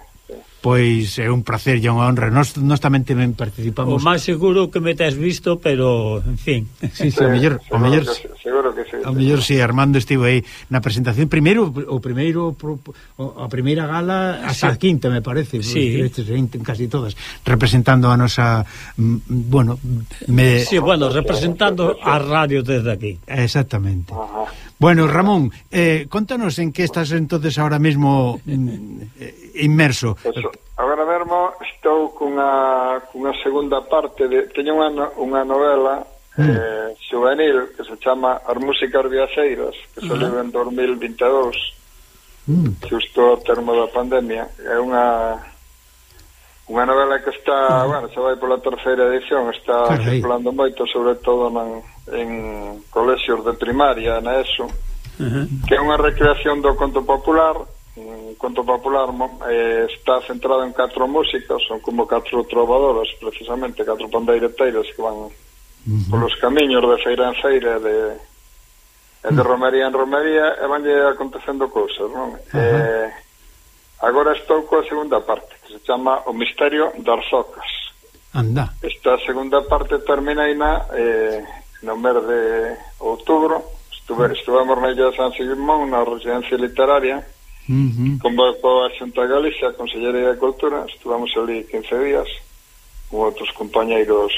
Speaker 2: pois é un placer e unha honra. Nos, nos tamén tamén participamos.
Speaker 1: O máis seguro que me tes visto, pero, en fin.
Speaker 2: Sí, sí, o mellor,
Speaker 6: o
Speaker 2: mellor,
Speaker 6: que, seguro que sí.
Speaker 2: O mellor sí, Armando estivo aí na presentación primeiro o primeiro a primeira gala hasta a quinta, me parece,
Speaker 1: sí.
Speaker 2: casi todas, representando a nosa mm, bueno, me
Speaker 1: Sí, bueno, representando a radio desde aquí.
Speaker 2: Exactamente. Ajá. Bueno, Ramón, eh, contanos en que estás entonces ahora mismo mm, eh, inmerso.
Speaker 6: Eso. Agora mesmo estou cunha, cunha segunda parte de teño unha, unha novela mm. eh, juvenil que se chama As músicas viaxeiras que se leu en 2022 mm. justo ao termo da pandemia é unha unha novela que está, mm. bueno, se vai pola terceira edición, está Carai. circulando moito sobre todo nan, en colexios de primaria, na ESO uh -huh. que é unha recreación do conto popular conto popular eh, está centrado en catro músicas, son como catro trovadoras, precisamente, catro pandeireteiras que van uh -huh. polos camiños de feira en feira de, uh -huh. de mm. romería en romería e vanlle acontecendo cousas, non? Uh -huh. eh, agora estou coa segunda parte, que se chama O Misterio das Zocas.
Speaker 2: Anda.
Speaker 6: Esta segunda parte termina aí na eh, no mes de outubro, Estuve, mm. estuvemos na Illa de San Simón, na residencia literaria, Uh -huh. Convocou a Xunta Galicia, a Consellería de Cultura, estuvamos ali 15 días, con outros compañeiros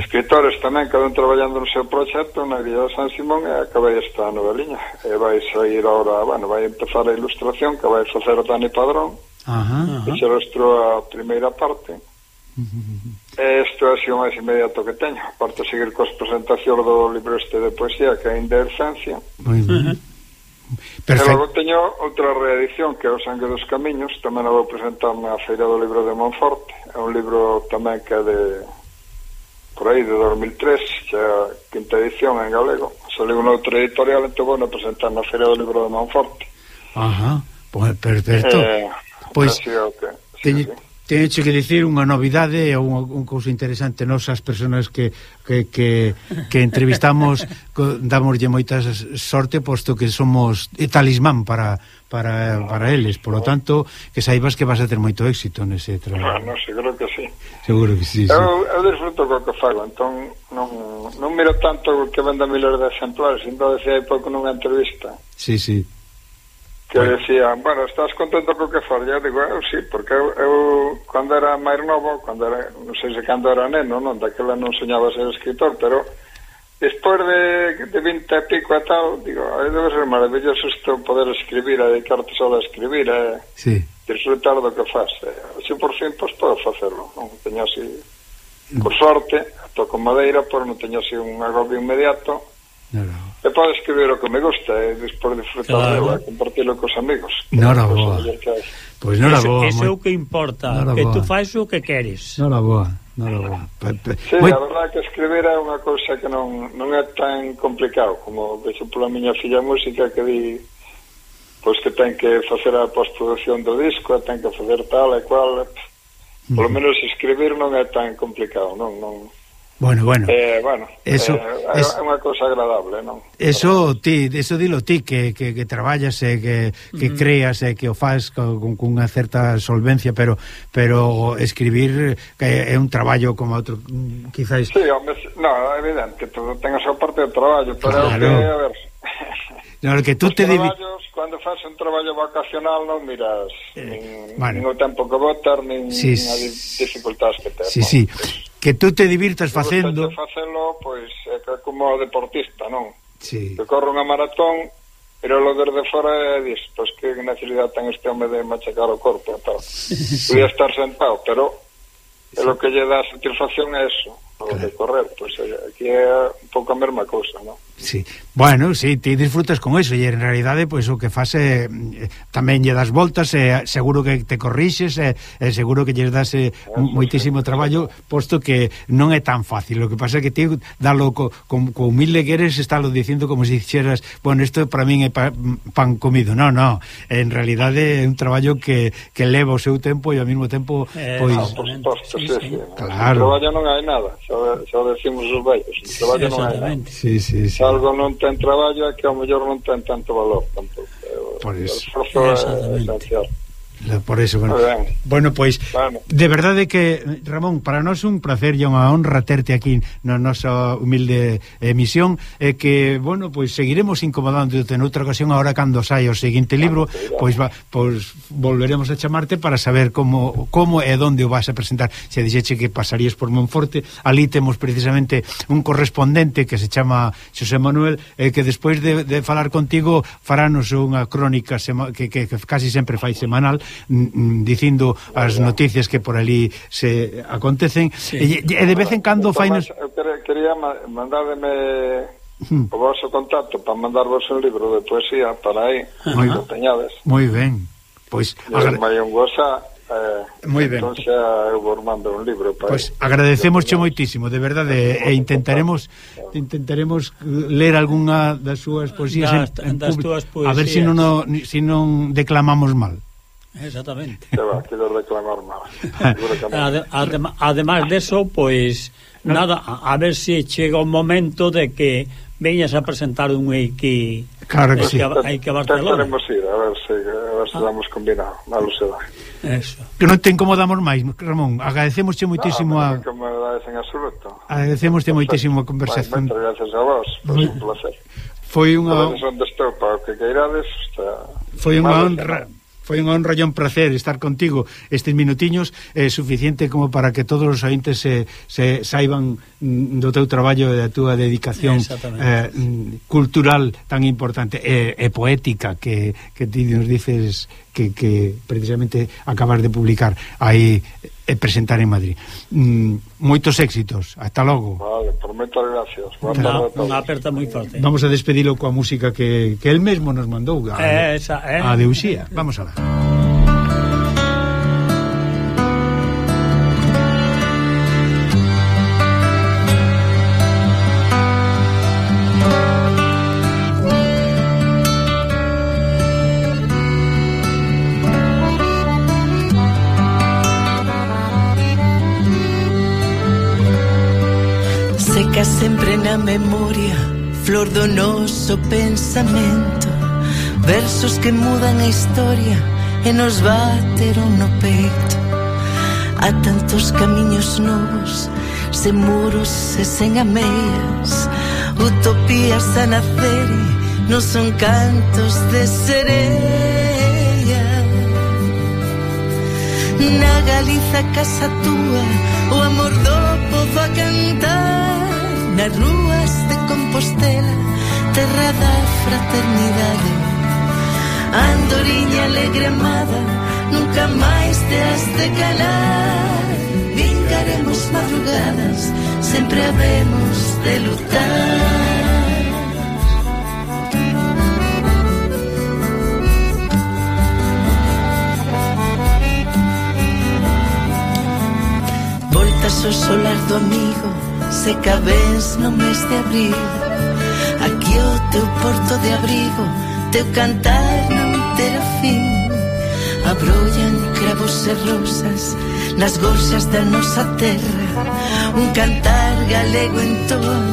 Speaker 6: escritores tamén que van traballando no seu proxecto na Villa de San Simón e acabei esta noveliña e vai sair ahora, bueno, vai empezar a ilustración que vai facer o Dani Padrón.
Speaker 2: Ajá, ajá.
Speaker 6: e a primeira parte. Isto é así o máis inmediato que teño. Aparte seguir cos presentacións do libro este de poesía que é Indecencia
Speaker 2: moi ben.
Speaker 6: Perfecto. Pero teño outra reedición que é o Sangue dos Camiños, tamén a vou presentar na Feira do Libro de Monforte. É un libro tamén que é de por aí de 2003, que é a quinta edición en galego. Saliu unha outra editorial, entón vou presentar na Feira do Libro de Monforte.
Speaker 2: Ajá, pues, perfecto.
Speaker 6: Eh, pois, pues, sí, okay.
Speaker 2: sí, sí. Tenche que dicir unha novidade ou unha, unha cousa interesante nos as persoas que, que, que, que entrevistamos [laughs] damoslle moitas sorte posto que somos talismán para, para, para eles. Por lo tanto que saibas que vas a ter moito éxito nese trabalho
Speaker 6: ah, no, seguro que sí.
Speaker 2: Seguro que sí,
Speaker 6: eu, sí. eu disfruto co que fago entón non, non miro tanto que venda milhões de exemplares entón se hai pouco nunha entrevista.
Speaker 2: Sí, sí
Speaker 6: que bueno. decían, bueno, estás contento co que faz? Eu digo, eu sí, porque eu, eu cando era máis novo, cando era, non sei se cando era neno, non, daquela non soñaba ser escritor, pero despois de, de 20 e pico e tal, digo, debe ser maravilloso isto poder escribir, a dedicarte só a escribir, e
Speaker 2: sí.
Speaker 6: disfrutar do que faz. E, así por fin, pois, podo facelo, non teño así, por mm. sorte, toco madeira, pero non teño así un agobio inmediato,
Speaker 2: Claro.
Speaker 6: E podo escribir o que me gusta e despois disfrutar claro. dela, compartilo cos amigos.
Speaker 2: Nora boa. Pois nora boa.
Speaker 1: Eso é o que importa, nora que tú fais o que queres.
Speaker 2: Nora boa. Nora boa. Pe, pe.
Speaker 6: Sí, Moi... a verdade que escribir é unha cousa que non, non é tan complicado como vexo pola miña filla música que di pois que ten que facer a postproducción do disco, ten que facer tal e cual. Por polo mm. menos escribir non é tan complicado, non, non
Speaker 2: Bueno, bueno.
Speaker 6: Eh, bueno, eso, eh, es, é unha cousa agradable, non?
Speaker 2: Eso ti, eso dilo ti que, que, que traballas e que, que mm. creas e que o faz con, con unha certa solvencia, pero pero escribir que é un traballo como outro, quizáis.
Speaker 6: Sí, home, no, evidente, todo ten a súa parte de traballo, pero claro. que, a ver.
Speaker 2: No, que tú te
Speaker 6: traballos, cando faz un traballo vacacional non miras eh, nin, bueno. nin o tempo que botar nin sí, as dificultades que ter.
Speaker 2: Sí, no? sí que tú te divirtas facendo
Speaker 6: facelo, pois, é como deportista, non?
Speaker 2: Sí.
Speaker 6: Que corro unha maratón pero lo desde fora é dis, pois que necesidade ten este home de machacar o corpo tal. [laughs] Podía estar sentado, pero é lo que lle dá satisfacción é eso, o claro. de correr, pois aquí é un pouco a mesma cousa, non?
Speaker 2: Sí. Bueno, sí, ti disfrutas con eso e en realidade pois o que fase eh, tamén lle das voltas, eh, seguro que te corrixes, eh, seguro que lle das eh, moitísimo traballo, posto que non é tan fácil. O que pasa é que ti dalo co, co, co humilde que eres, estalo dicindo como se dixeras, bueno, isto para min é pa, pan comido. No, no, en realidade é un traballo que, que leva o seu tempo e ao mesmo tempo
Speaker 6: eh, pois postos, sí, sí. Claro. Sin traballo non hai nada, xa, xa decimos os vellos, sin traballo sí, non hai nada. Sí, sí, sí. Salvo non ten traballo é que ao mellor non ten tanto valor tampouco.
Speaker 2: Por
Speaker 6: iso. O esforzo é esencial.
Speaker 2: Por eso, bueno. Bueno, pois pues, de verdade que Ramón, para nós un placer e unha honra terte aquí na nosa humilde emisión e que, bueno, pois pues, seguiremos incomodándote en outra ocasión agora cando saia o seguinte libro, pois va, pois volveremos a chamarte para saber como como e onde o vas a presentar. Se dixeche que pasarías por Monforte, ali temos precisamente un correspondente que se chama Xosé Manuel e que despois de, de falar contigo faranos unha crónica que, que, que casi sempre fai semanal dicindo as noticias que por ali se acontecen sí. e, e de vez en ah, cando pois,
Speaker 6: fainos quería mandádeme hmm. o vosso contacto para mandarvos un libro de poesía para aí, moi que teñades.
Speaker 2: Moi ben. Pois
Speaker 6: agra... mai un goza Eh,
Speaker 2: moi ben.
Speaker 6: Entón eu vos mando un libro para
Speaker 2: Pois pues agradecemosche moitísimo, de verdade, e intentaremos intentaremos ler algunha das súas poesías
Speaker 1: das, en, en das
Speaker 2: público, túas poesías. A ver se si non si non declamamos mal.
Speaker 1: Exactamente. [laughs]
Speaker 6: Se va, quero reclamar máis.
Speaker 1: Adem, adem, ademais deso, pois, pues, nada, a, a ver se si chega o momento de que veñas a presentar un que
Speaker 2: Claro que, sí.
Speaker 1: Hai que Barcelona.
Speaker 6: Tentaremos ir, a ver se, a ver se ah. damos combinado, malo se dá.
Speaker 2: Eso. Que non te incomodamos máis, Ramón. Agradecémoste ah, moitísimo
Speaker 6: no, a... Incomodades en absoluto.
Speaker 2: Agradecémoste moitísimo a conversación.
Speaker 6: Moitas gracias a vos, foi un placer.
Speaker 2: Foi unha...
Speaker 6: Onde estou, para que queirades. Está...
Speaker 2: Foi unha honra... Foi unha honra e un placer estar contigo estes minutiños, eh, suficiente como para que todos os ointes se, se saiban mm, do teu traballo e da túa dedicación eh, mm, cultural tan importante e, e poética que, que ti nos dices que, que precisamente acabas de publicar aí e presentar en Madrid. Mm, moitos éxitos. Hasta logo.
Speaker 6: Vale, por moitas gracias.
Speaker 1: Una, unha aperta moi forte.
Speaker 2: Vamos a despedilo coa música que, que el mesmo nos mandou a,
Speaker 1: eh, esa, eh.
Speaker 2: a Deuxía. Vamos a ver.
Speaker 5: Fica sempre na memoria Flor do noso pensamento. Versos que mudan a historia E nos bateron no peito. Há tantos camiños novos Sen muros e sen ameias Utopías a nacer Non son cantos de sereia. Na Galiza casa túa O amor do povo a cantar nas rúas de Compostela, terra da fraternidade. Andoriña alegre amada, nunca máis te has de calar. Vingaremos madrugadas, sempre habemos de lutar. verso solar do amigo Se cabes no mes de abril? Aquí o teu porto de abrigo Teu cantar non terá fin. Abrollan cravos e rosas Nas goxas da nosa terra. Un cantar galego en ton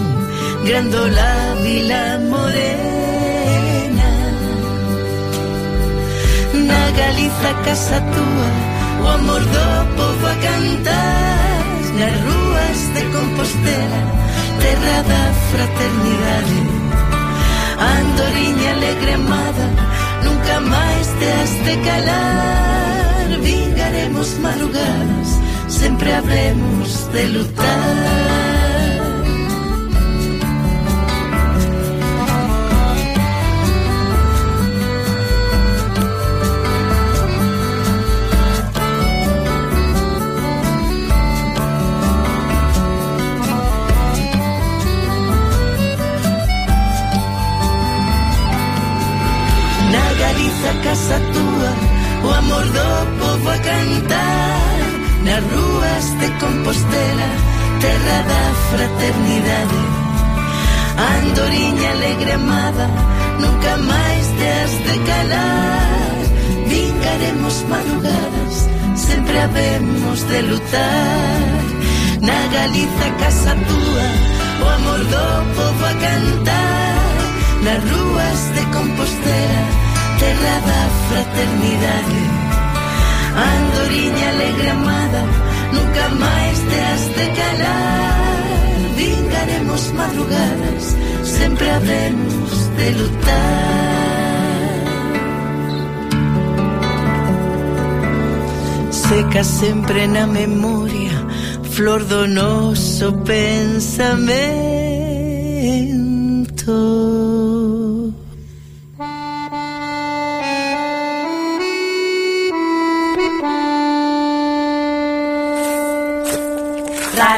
Speaker 5: Grandola Vila Morena. Na Galiza casa tua O amor do povo a cantar nas ruas de Compostela Terra da fraternidade. Andoriña alegremada Nunca máis te has de calar. Vingaremos madrugadas Sempre habremos de lutar. a casa tua O amor do povo a cantar. Nas rúas de Compostela Terra da fraternidade. Andoriña alegre amada Nunca máis te has de calar. Vingaremos madrugadas Sempre habemos de lutar. Na Galiza casa túa O amor do povo a cantar. Nas rúas de Compostela terra da fraternidade Andoriña alegre amada Nunca máis te has de calar. Vingaremos madrugadas Sempre habremos de lutar. Seca sempre na memoria Flor do noso pensamento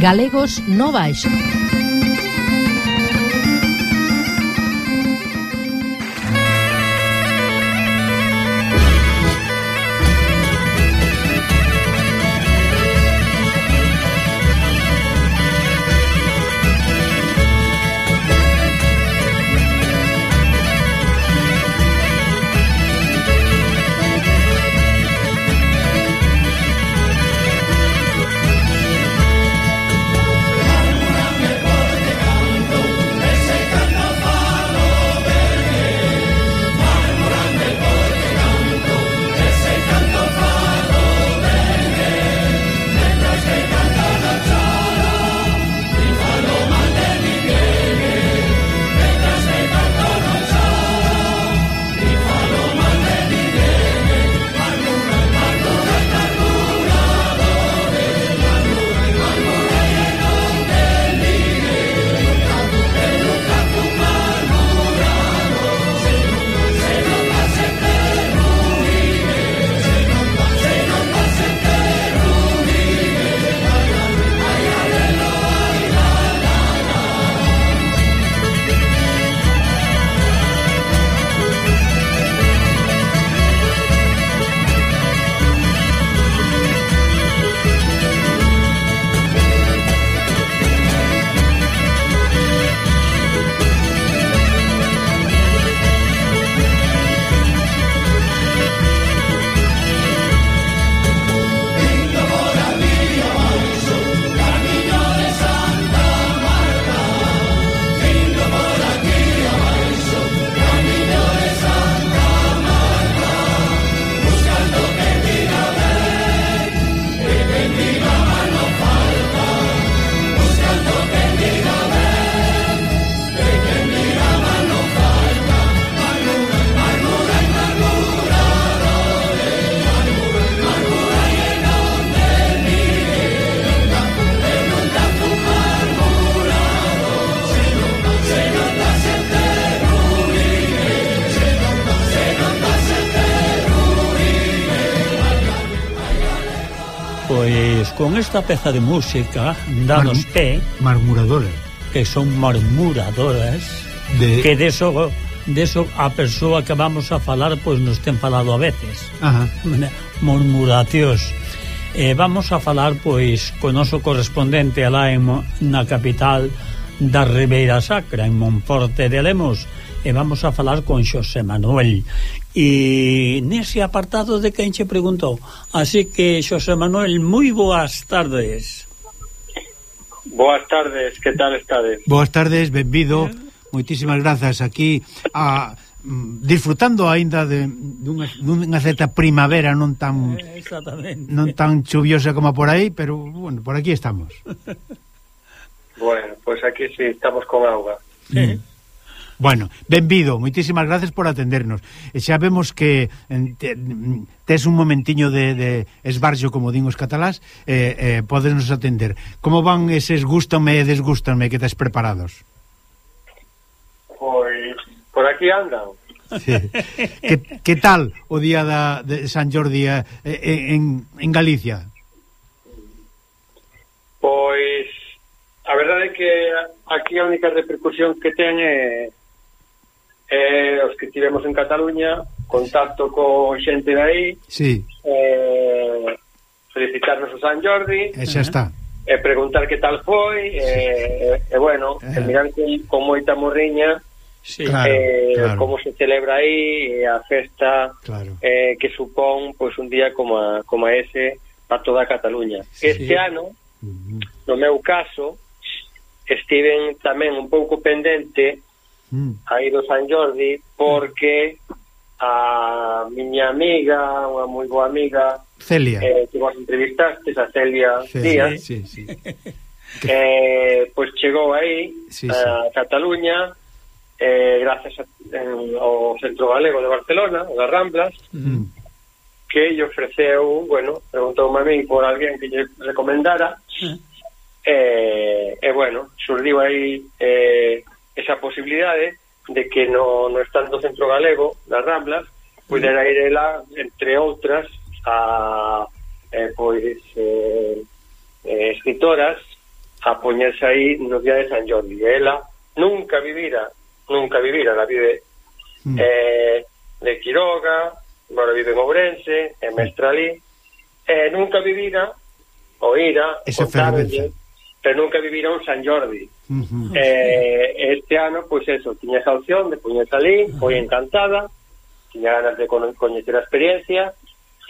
Speaker 7: Galegos no
Speaker 1: baixo. esta peza de música danos
Speaker 2: Mar
Speaker 1: pé
Speaker 2: marmuradoras
Speaker 1: que son marmuradoras
Speaker 2: de...
Speaker 1: que deso, deso a persoa que vamos a falar pois nos ten falado a veces.
Speaker 2: Ajá.
Speaker 1: murmuracións. Eh, vamos a falar pois con noso correspondente alá en, na capital da Ribeira Sacra en Monforte de Lemos. E vamos a falar con Xosé Manuel. E nese apartado de quen che preguntou. Así que, Xosé Manuel, moi boas tardes.
Speaker 8: Boas tardes, que tal estades?
Speaker 2: Boas tardes, benvido. Moitísimas grazas aquí a mm, disfrutando aínda de dunha, dunha certa primavera non tan
Speaker 1: eh,
Speaker 2: non tan chuviosa como por aí, pero bueno, por aquí estamos. [laughs]
Speaker 8: bueno, pois pues aquí sí estamos con auga.
Speaker 1: Sí.
Speaker 2: Bueno, benvido, moitísimas gracias por atendernos. E xa vemos que te, tes un momentiño de, de esbarxo, como din os catalás, eh, eh, podes atender. Como van eses gústame e desgústame que tes preparados?
Speaker 8: Pois, por aquí andan.
Speaker 2: Sí. que, que tal o día da, de San Jordi eh, eh en, en Galicia?
Speaker 8: Pois, A verdade é que aquí a única repercusión que ten é eh, os que tivemos en Cataluña, contacto co xente de aí,
Speaker 2: sí.
Speaker 8: eh, felicitarnos o San Jordi,
Speaker 2: e xa está.
Speaker 8: E eh, preguntar que tal foi, e, eh, e eh, bueno,
Speaker 2: eh.
Speaker 8: terminar con, con moita morriña,
Speaker 1: Sí.
Speaker 2: Claro,
Speaker 8: eh,
Speaker 2: claro.
Speaker 8: como se celebra aí a festa
Speaker 2: claro.
Speaker 8: eh, que supón pois un día como a, como a ese para toda Cataluña.
Speaker 1: Sí.
Speaker 8: Este ano,
Speaker 2: uh -huh.
Speaker 8: no meu caso, estiven tamén un pouco pendente
Speaker 2: mm.
Speaker 8: aí do San Jordi porque a miña amiga, unha moi boa amiga
Speaker 2: Celia
Speaker 8: eh, que vos entrevistaste, a Celia
Speaker 2: sí,
Speaker 8: Díaz
Speaker 2: sí, sí, [laughs]
Speaker 8: eh, pois chegou aí
Speaker 2: sí, sí.
Speaker 8: a Cataluña eh, gracias a, eh, ao Centro Galego de Barcelona, o das Ramblas
Speaker 2: mm.
Speaker 8: que lle ofreceu bueno, preguntou a mí por alguén que lle recomendara mm.
Speaker 1: eh,
Speaker 8: e eh, bueno, surdiu aí eh, esa posibilidade de que no, no estando centro galego das Ramblas pudera ir ela, entre outras a eh, pois eh, eh, escritoras a poñerse aí no día de San Jordi. E ela nunca vivira nunca vivira, la vive
Speaker 2: mm.
Speaker 8: eh, de Quiroga agora vive en Ourense en Mestralí eh, nunca vivira o ira
Speaker 2: esa contarlle,
Speaker 8: pero nunca vivirá un San Jordi. Eh, este ano, pois eso, tiña esa opción de poñerse ali, foi encantada, tiña ganas de coñecer a experiencia,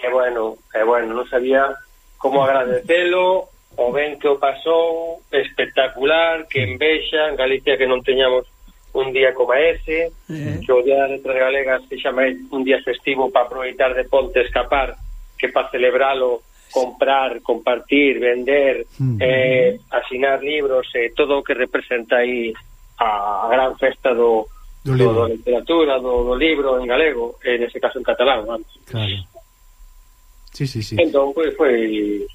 Speaker 8: e bueno, e bueno, non sabía como agradecelo, o ben que o pasou, espectacular, que envexa en Galicia que non teñamos un día como ese,
Speaker 1: uh -huh.
Speaker 8: que o Día das Letras Galegas se chama un día festivo para aproveitar de ponte escapar, que para celebralo comprar, compartir, vender,
Speaker 2: mm.
Speaker 8: eh, asinar libros, eh, todo o que representa aí a, a gran festa do,
Speaker 2: do,
Speaker 8: do, do literatura, do, do libro en galego, e nese caso en catalán. Vamos.
Speaker 2: Claro. Sí, sí, sí.
Speaker 8: Entón, pois, pues,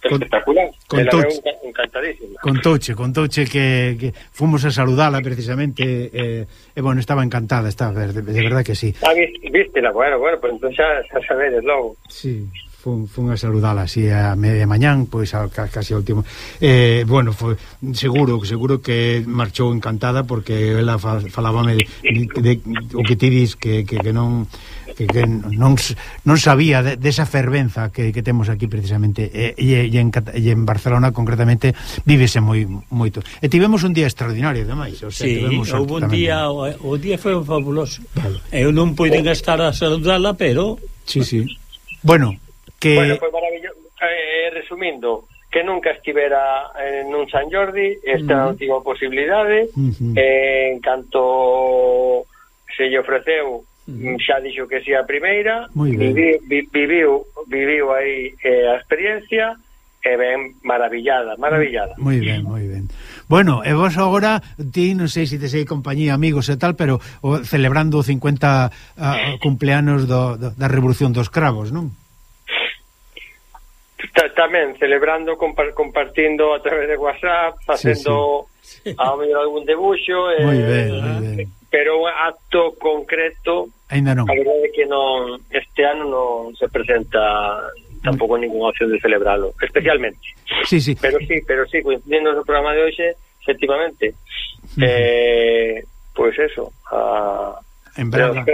Speaker 8: foi espectacular. Contouche, encantadísima.
Speaker 2: Contouche, contouche que, que fomos a saludala precisamente eh, e, eh, eh, bueno, estaba encantada, estaba, de, de verdad que sí.
Speaker 8: Ah, vístela, bueno, bueno, pues entón xa, xa sabedes logo.
Speaker 2: Sí fun, fun a saludala así a media mañán, pois a, casi ao último. Eh, bueno, foi, seguro, seguro que marchou encantada porque ela fa, falábame de, de, de, o que ti dis que, que, que non que, que non, non sabía desa de, de esa fervenza que, que temos aquí precisamente e, e, e, en, e en Barcelona concretamente vívese moi moito e tivemos un día extraordinario demais o sea,
Speaker 1: sí,
Speaker 2: tivemos
Speaker 1: houve un día o, o día foi fabuloso
Speaker 2: vale.
Speaker 1: eu non puiden estar a saludarla pero
Speaker 2: sí, sí. bueno Que...
Speaker 8: Bueno, foi maravilloso. Eh, resumindo, que nunca estivera en un San Jordi, esta
Speaker 1: uh
Speaker 8: -huh. última posibilidade,
Speaker 2: uh -huh.
Speaker 8: eh, en canto se lle ofreceu,
Speaker 1: uh -huh.
Speaker 8: xa dixo que si a primeira, vivi, vi, viviu, viviu aí eh, a experiencia, e ben maravillada, maravillada.
Speaker 2: Moi ben, moi ben. Bueno, e vos agora, ti non sei se te sei compañía, amigos e tal, pero o, celebrando o 50 a, cumpleanos do, do, da Revolución dos Cravos, non?
Speaker 8: tamén celebrando, compa compartindo a través de WhatsApp, facendo
Speaker 1: sí,
Speaker 8: sí. mellor algún debuxo, eh,
Speaker 2: moi ben, moi eh, ben.
Speaker 8: pero un acto concreto,
Speaker 2: Ainda non.
Speaker 8: A verdade que non este ano non se presenta tampouco ninguna opción de celebrarlo, especialmente.
Speaker 2: Sí, sí.
Speaker 8: Pero sí, pero sí, coincidindo no programa de hoxe, efectivamente. Uh -huh. Eh, pois pues eso, a
Speaker 2: En Braga.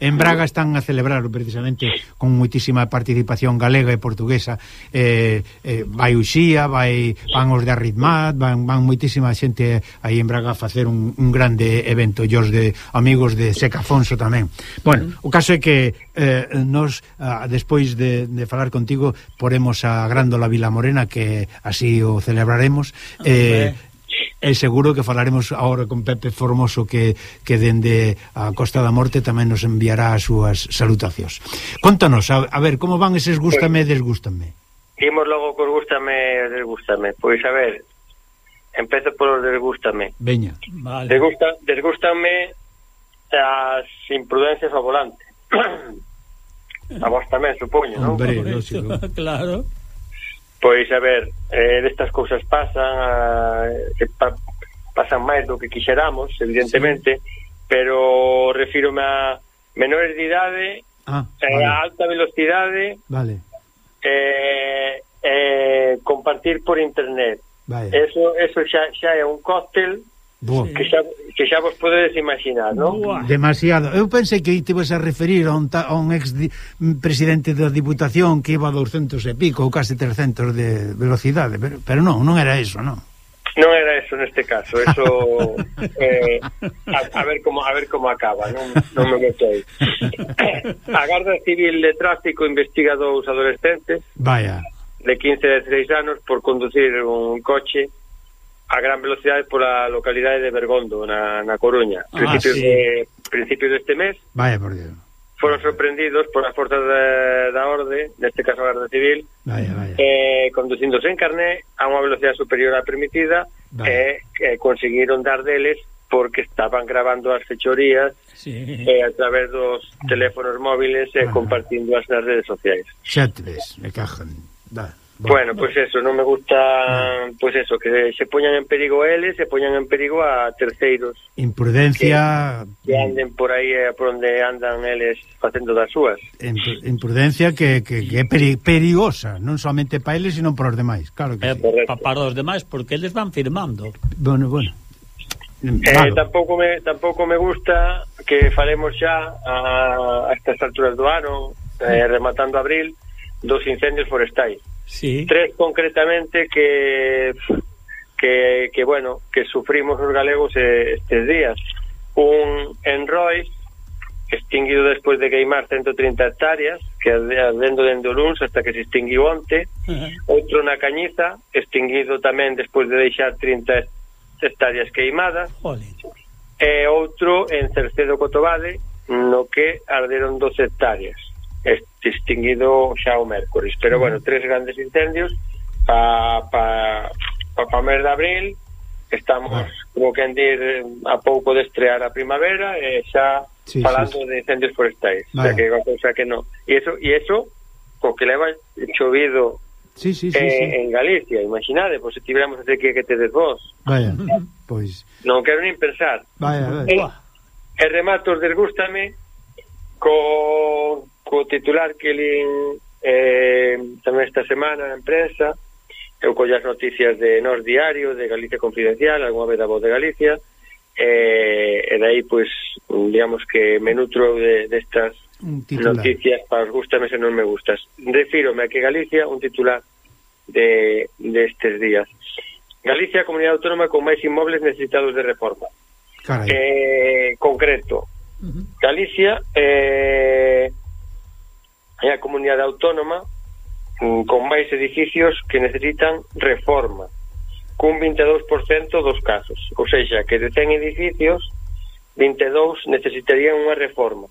Speaker 2: En Braga están a celebrarlo precisamente con moitísima participación galega e portuguesa. Eh, eh, vai Uxía, vai van os de Arritmat, van, van moitísima xente aí en Braga a facer un, un grande evento, e os de amigos de Secafonso tamén. Bueno, o caso é que eh, nos ah, despois de, de falar contigo poremos a Grándola Vila Morena que así o celebraremos. Ah, eh, okay E seguro que falaremos agora con Pepe Formoso que, que dende a Costa da Morte tamén nos enviará as súas salutacións. Contanos, a, a ver, como van eses gústame e desgústame?
Speaker 8: Imos logo cos gústame e desgústame. Pois a ver, empezo polos desgústame.
Speaker 2: Veña,
Speaker 8: vale. Desgusta, desgústame as imprudencias ao volante. [clears throat] A vos tamén, supoño, non?
Speaker 2: Hombre, lógico. [laughs]
Speaker 1: claro.
Speaker 8: Pois, a ver, eh, destas cousas pasan, a, que pa, pasan máis do que quixeramos, evidentemente, sí. pero refírome a menores de idade,
Speaker 2: ah,
Speaker 8: eh,
Speaker 2: vale.
Speaker 8: a alta velocidade,
Speaker 2: vale.
Speaker 8: eh, eh, compartir por internet.
Speaker 2: Vale.
Speaker 8: Eso, eso xa, xa é un cóctel
Speaker 2: Boa.
Speaker 8: Que, xa, que xa vos podedes imaginar, non?
Speaker 2: Demasiado. Eu pensei que te vas a referir a un, ta, a un ex di, presidente da Diputación que iba a 200 e pico ou case 300 de velocidade, pero, pero non, non era eso, non?
Speaker 8: Non era eso neste caso, eso [laughs] eh, a, a ver como a ver como acaba, non, non me meto [coughs] aí. A Garda Civil de Tráfico investiga dous adolescentes
Speaker 2: Vaya.
Speaker 8: de 15 e 16 anos por conducir un coche a gran velocidade pola localidade de Bergondo, na, na Coruña.
Speaker 1: Ah, sí.
Speaker 8: de, principios deste mes.
Speaker 2: Vaya, por Dios.
Speaker 8: Foron sorprendidos por as forzas da, da orde, neste caso a Guardia Civil,
Speaker 2: vaya, vaya.
Speaker 8: Eh, conducíndose en carné a unha velocidade superior á permitida e eh, eh, conseguiron dar deles porque estaban grabando as fechorías
Speaker 1: sí.
Speaker 8: eh, a través dos teléfonos móviles e
Speaker 2: eh,
Speaker 8: compartindo as nas redes sociais.
Speaker 2: Xa te ves, me cajan. Da.
Speaker 8: Bueno, pues eso, non me gusta, mm. pues eso, que se poñan en perigo eles, se poñan en perigo a terceiros.
Speaker 2: Imprudencia...
Speaker 8: Que, que anden por aí eh, por onde andan eles facendo das súas.
Speaker 2: Imprudencia que, que, que é perigosa, non somente para eles, sino para os demais, claro que
Speaker 1: eh,
Speaker 2: sí.
Speaker 1: Para os demais, porque eles van firmando.
Speaker 2: Bueno, bueno.
Speaker 8: Eh, tampouco, me, tampouco me gusta que falemos xa a, a estas alturas do ano, eh, rematando abril, dos incendios forestais.
Speaker 1: Sí.
Speaker 8: Tres concretamente que que, que bueno, que sufrimos os galegos eh, estes días. Un en Rois extinguido despois de queimar 130 hectáreas, que ardendo dende o luns hasta que se extinguiu onte. Uh -huh. Outro na Cañiza, extinguido tamén despois de deixar 30 hectáreas queimadas.
Speaker 1: Jolín.
Speaker 8: E outro en Cercedo Cotobade, no que arderon 12 hectáreas extinguido xa o mércores. Pero bueno, tres grandes incendios pa, pa, pa, pa mes de abril estamos, ah. como que dir, a pouco de estrear a primavera e xa
Speaker 2: sí,
Speaker 8: falando
Speaker 2: sí, sí.
Speaker 8: de incendios forestais. Vale.
Speaker 2: O
Speaker 8: sea, que, o sea, que no. E eso, e eso co que leva chovido
Speaker 2: Sí, sí, sí,
Speaker 8: eh,
Speaker 2: sí.
Speaker 8: en Galicia, imaginade, pois pues, se tivéramos que que tedes vos.
Speaker 2: Vaya, eh? pois...
Speaker 8: Non quero nin pensar.
Speaker 2: Vaya, vaya.
Speaker 8: E, e rematos, desgústame, con co titular que lin eh, tamén esta semana na prensa eu collas noticias de Nos Diario, de Galicia Confidencial, algunha vez da Voz de Galicia, eh, e dai, pois, digamos que me nutro de, destas
Speaker 2: de
Speaker 8: noticias para os gustame e non me gustas. Refírome a que Galicia un titular de, destes de días. Galicia, comunidade autónoma con máis inmobles necesitados de reforma.
Speaker 2: Carai.
Speaker 8: Eh, concreto. Uh -huh. Galicia, eh, é a comunidade autónoma mm, con máis edificios que necesitan reforma cun 22% dos casos. Ou seja, que de 100 edificios 22 necesitarían unha reforma.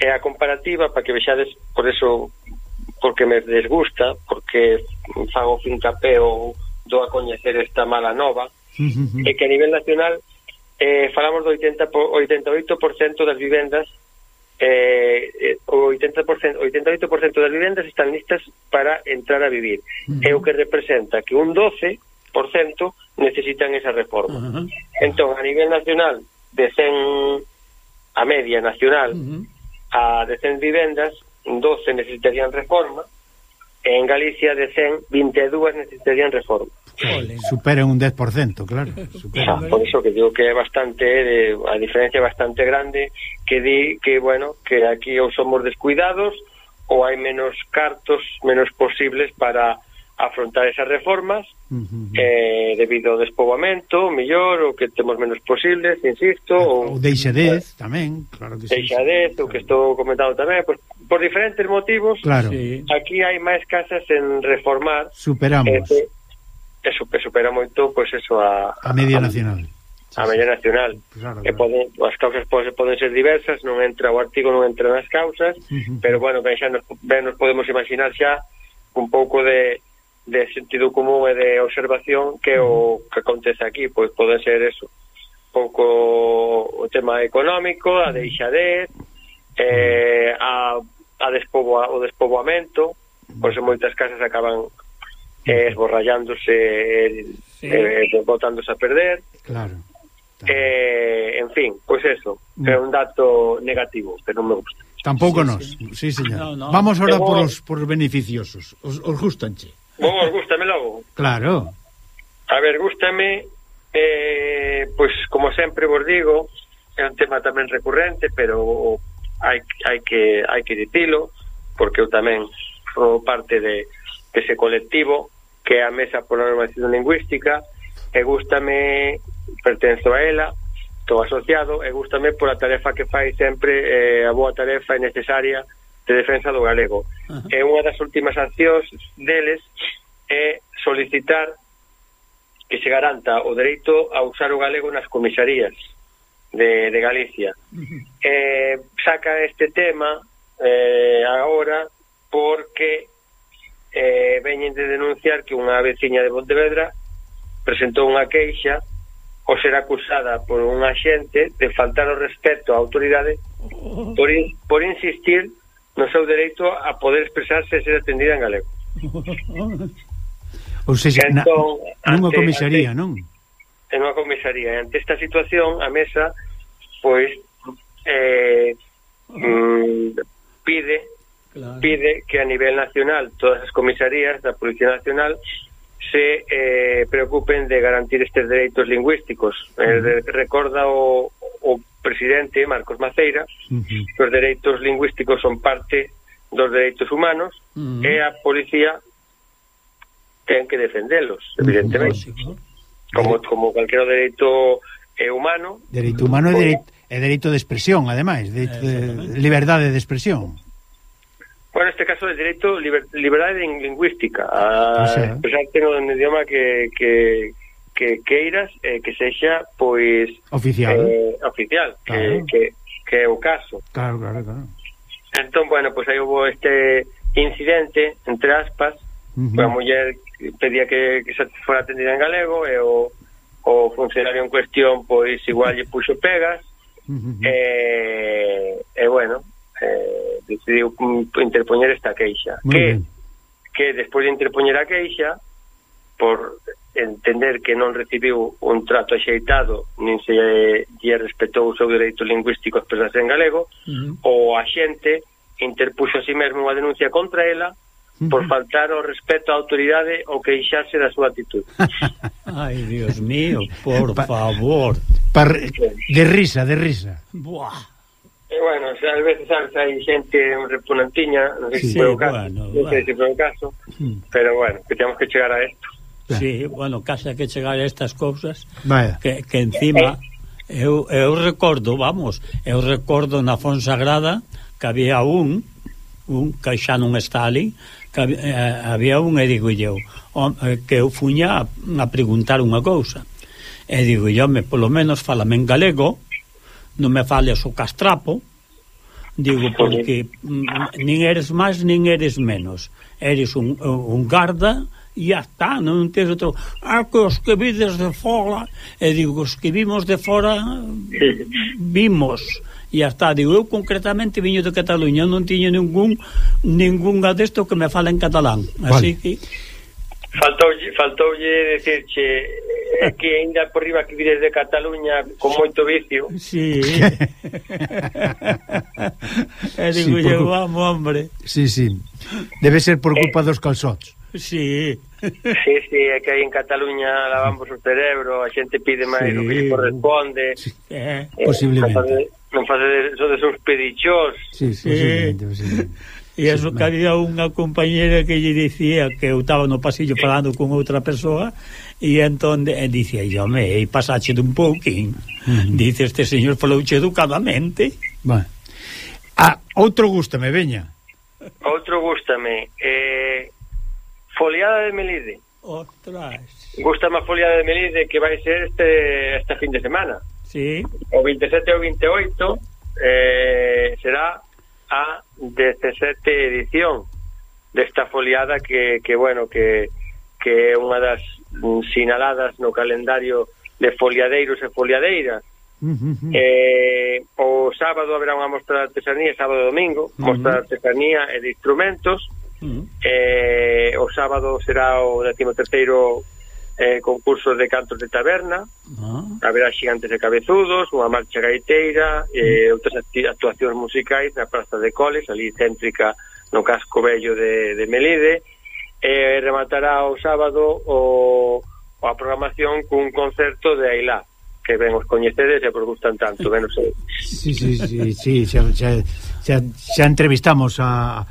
Speaker 8: E a comparativa para que vexades por eso porque me desgusta porque fago fincapé ou do a coñecer esta mala nova e que a nivel nacional eh, falamos do 80, 88% das vivendas eh, o 80%, 88% das vivendas están listas para entrar a vivir. Uh -huh. É o que representa que un 12% necesitan esa reforma.
Speaker 1: Uh -huh.
Speaker 8: Entón, a nivel nacional, de 100 a media nacional,
Speaker 1: uh -huh.
Speaker 8: a de 100 vivendas, 12 necesitarían reforma, en Galicia de 100, 22 necesitarían reforma
Speaker 2: supera un 10%, claro. [laughs]
Speaker 8: Ah, Xa, por iso que digo que é bastante, eh, a diferencia é bastante grande, que di que, bueno, que aquí ou somos descuidados ou hai menos cartos, menos posibles para afrontar esas reformas
Speaker 2: uh -huh.
Speaker 8: eh, debido ao despoboamento, mellor, ou que temos menos posibles, insisto.
Speaker 2: Ou,
Speaker 8: ou
Speaker 2: deixadez tamén, claro que sí.
Speaker 8: Deixadez, sí, o que estou comentando tamén, pues, por diferentes motivos,
Speaker 2: claro.
Speaker 8: aquí hai máis casas en reformar.
Speaker 2: Superamos.
Speaker 8: Eh, eso que supera moito pois pues, eso a
Speaker 2: a media a, nacional.
Speaker 8: A, media nacional.
Speaker 2: Pues claro,
Speaker 8: que
Speaker 2: claro.
Speaker 8: poden as causas poden, poden ser diversas, non entra o artigo, non entra nas causas,
Speaker 2: uh -huh.
Speaker 8: pero bueno, ben, xa nos, ben nos podemos imaginar xa un pouco de de sentido común e de observación que o que acontece aquí, pois pode ser eso, pouco o tema económico, a deixadez, eh, a, a despoboa, o despoboamento, pois en moitas casas acaban eh, esborrallándose e
Speaker 1: sí.
Speaker 8: eh, botándose a perder.
Speaker 2: Claro.
Speaker 8: Eh, en fin, pois pues eso,
Speaker 2: mm.
Speaker 8: é un dato negativo, que non me gusta.
Speaker 2: Tampouco
Speaker 1: sí,
Speaker 2: nos, sí, sí señor.
Speaker 1: No, no.
Speaker 2: Vamos ahora por os, por os beneficiosos. Os, os gustanche.
Speaker 8: Vos os gustame logo.
Speaker 2: Claro.
Speaker 8: A ver, gustame, eh, pois pues, como sempre vos digo, é un tema tamén recurrente, pero hai, hai que hai que dicilo, porque eu tamén formo parte de, de ese colectivo que é a Mesa pola Normalización Lingüística, e gustame, pertenzo a ela, estou asociado, e gustame pola tarefa que fai sempre, eh, a boa tarefa e necesaria de defensa do galego.
Speaker 1: Ajá.
Speaker 8: E unha das últimas accións deles é solicitar que se garanta o dereito a usar o galego nas comisarías de, de Galicia. Eh, saca este tema eh, agora porque eh, veñen de denunciar que unha veciña de Pontevedra presentou unha queixa o ser acusada por un axente de faltar o respeto á autoridade por, in, por insistir no seu dereito a poder expresarse e ser atendida en galego. [laughs]
Speaker 2: Ou seja,
Speaker 8: entón,
Speaker 2: na,
Speaker 8: nunha
Speaker 2: comisaría,
Speaker 8: ante,
Speaker 2: non?
Speaker 8: En unha comisaría. Ante esta situación, a mesa, pois, eh, mm, pide
Speaker 1: claro.
Speaker 8: pide que a nivel nacional todas as comisarías da Policía Nacional se eh, preocupen de garantir estes dereitos lingüísticos. Uh -huh. eh, recorda o, o presidente Marcos Maceira
Speaker 2: uh -huh.
Speaker 8: que os dereitos lingüísticos son parte dos dereitos humanos
Speaker 1: uh -huh.
Speaker 8: e a policía ten que defendelos, evidentemente.
Speaker 1: Uh -huh.
Speaker 8: Como como calquera dereito eh, humano.
Speaker 2: Dereito humano e dereito, e dereito de expresión, ademais, de,
Speaker 1: de
Speaker 2: liberdade de expresión.
Speaker 8: Bueno, este caso de dereito liber, liberdade lingüística a
Speaker 2: o sea,
Speaker 8: expresarte no idioma que, que, que queiras eh, que sexa pois
Speaker 2: oficial,
Speaker 8: eh, oficial
Speaker 2: claro.
Speaker 8: que, que, que é o caso.
Speaker 2: Claro, claro, claro.
Speaker 8: Entón, bueno, pois pues, aí houve este incidente, entre aspas,
Speaker 2: uh -huh.
Speaker 8: a muller pedía que, que se fora atendida en galego e o, o funcionario en cuestión pois igual lle puxo pegas
Speaker 2: uh -huh.
Speaker 8: Eh, e, eh, e bueno, eh, decidiu interpoñer esta queixa.
Speaker 2: Muy
Speaker 8: que
Speaker 2: bien.
Speaker 8: que despois de interpoñer a queixa por entender que non recibiu un trato axeitado nin se lle respetou o seu dereito lingüístico a expresarse en galego
Speaker 1: uh -huh.
Speaker 8: o a xente interpuxo a si sí mesmo unha denuncia contra ela por faltar ao respeto á autoridade ou queixarse da súa actitud. [laughs]
Speaker 1: Ai, Dios mío, por
Speaker 2: pa,
Speaker 1: favor.
Speaker 2: Par, de risa, de risa.
Speaker 1: Buah.
Speaker 8: E bueno, xa a veces sabes, hai xente repunantiña, non sei
Speaker 1: sí,
Speaker 8: se foi o caso,
Speaker 1: bueno,
Speaker 8: non sei
Speaker 1: bueno.
Speaker 8: se foi o caso,
Speaker 1: mm.
Speaker 8: pero bueno, que temos que chegar a isto.
Speaker 1: Sí, bueno, casi que chegar a estas cousas
Speaker 2: Vaya.
Speaker 1: que, que encima eh. eu, eu recordo, vamos, eu recordo na Fonsagrada que había un un que xa non está ali, que había, eh, había un e digo eu, eh, que eu fuña a, a preguntar unha cousa. E digo, eu, me polo menos falame en galego, non me fales o castrapo, digo, porque mm, nin eres máis, nin eres menos. Eres un, un garda e ya está, non tens outro... Ah, que os que vides de fora... E digo, os que vimos de fora... Vimos... E ya está, digo, eu concretamente viño de Cataluña, non tiño ningún ningunha desto que me fala en catalán,
Speaker 2: vale.
Speaker 1: así que
Speaker 8: Faltoulle, faltoulle decirche que eh, [laughs] ainda por riba que vides de Cataluña con moito vicio.
Speaker 1: Sí. [laughs] e digo,
Speaker 2: sí,
Speaker 1: por... vamos, hombre.
Speaker 2: Sí, sí. Debe ser por eh. culpa eh, dos calzots.
Speaker 1: Sí.
Speaker 8: Sí, sí, é que aí en Cataluña lavamos o cerebro, a xente pide máis
Speaker 2: sí.
Speaker 8: do que lle corresponde.
Speaker 2: Sí.
Speaker 1: Eh,
Speaker 8: eh,
Speaker 2: posiblemente.
Speaker 8: Non facedes, sodes uns pedichós.
Speaker 2: Sí, sí, posiblemente, posiblemente.
Speaker 1: E eso que había unha compañera que lle dicía que eu estaba no pasillo falando con outra persoa e entón e dicía, "Home, e pasache un pouquín. Uh -huh. Dice este señor falouche educadamente.
Speaker 2: Bueno. Ah, outro gústame, veña.
Speaker 8: Outro gústame, eh Foliada de Melide.
Speaker 1: Ostras.
Speaker 8: Gústame a Foliada de Melide que vai ser este este fin de semana.
Speaker 1: Sí.
Speaker 8: O 27 ou 28 eh, será a 17 edición desta foliada que, que bueno, que, que é unha das sinaladas no calendario de foliadeiros e foliadeiras. Uh -huh. eh, o sábado haberá unha mostra de artesanía sábado e domingo, uh -huh. mostra de artesanía e de instrumentos
Speaker 1: uh -huh.
Speaker 8: eh, o sábado será o 13º eh, concursos de cantos de taberna,
Speaker 1: ah.
Speaker 8: haberá xigantes de cabezudos, unha marcha gaiteira, eh, outras actuacións musicais na Praza de Coles, ali céntrica no casco vello de, de Melide, e eh, rematará o sábado o, a programación cun concerto de Ailá, que ben os coñecedes e vos gustan tanto, ben os sei.
Speaker 2: Sí, sí, sí, sí xa, xa, xa, xa entrevistamos a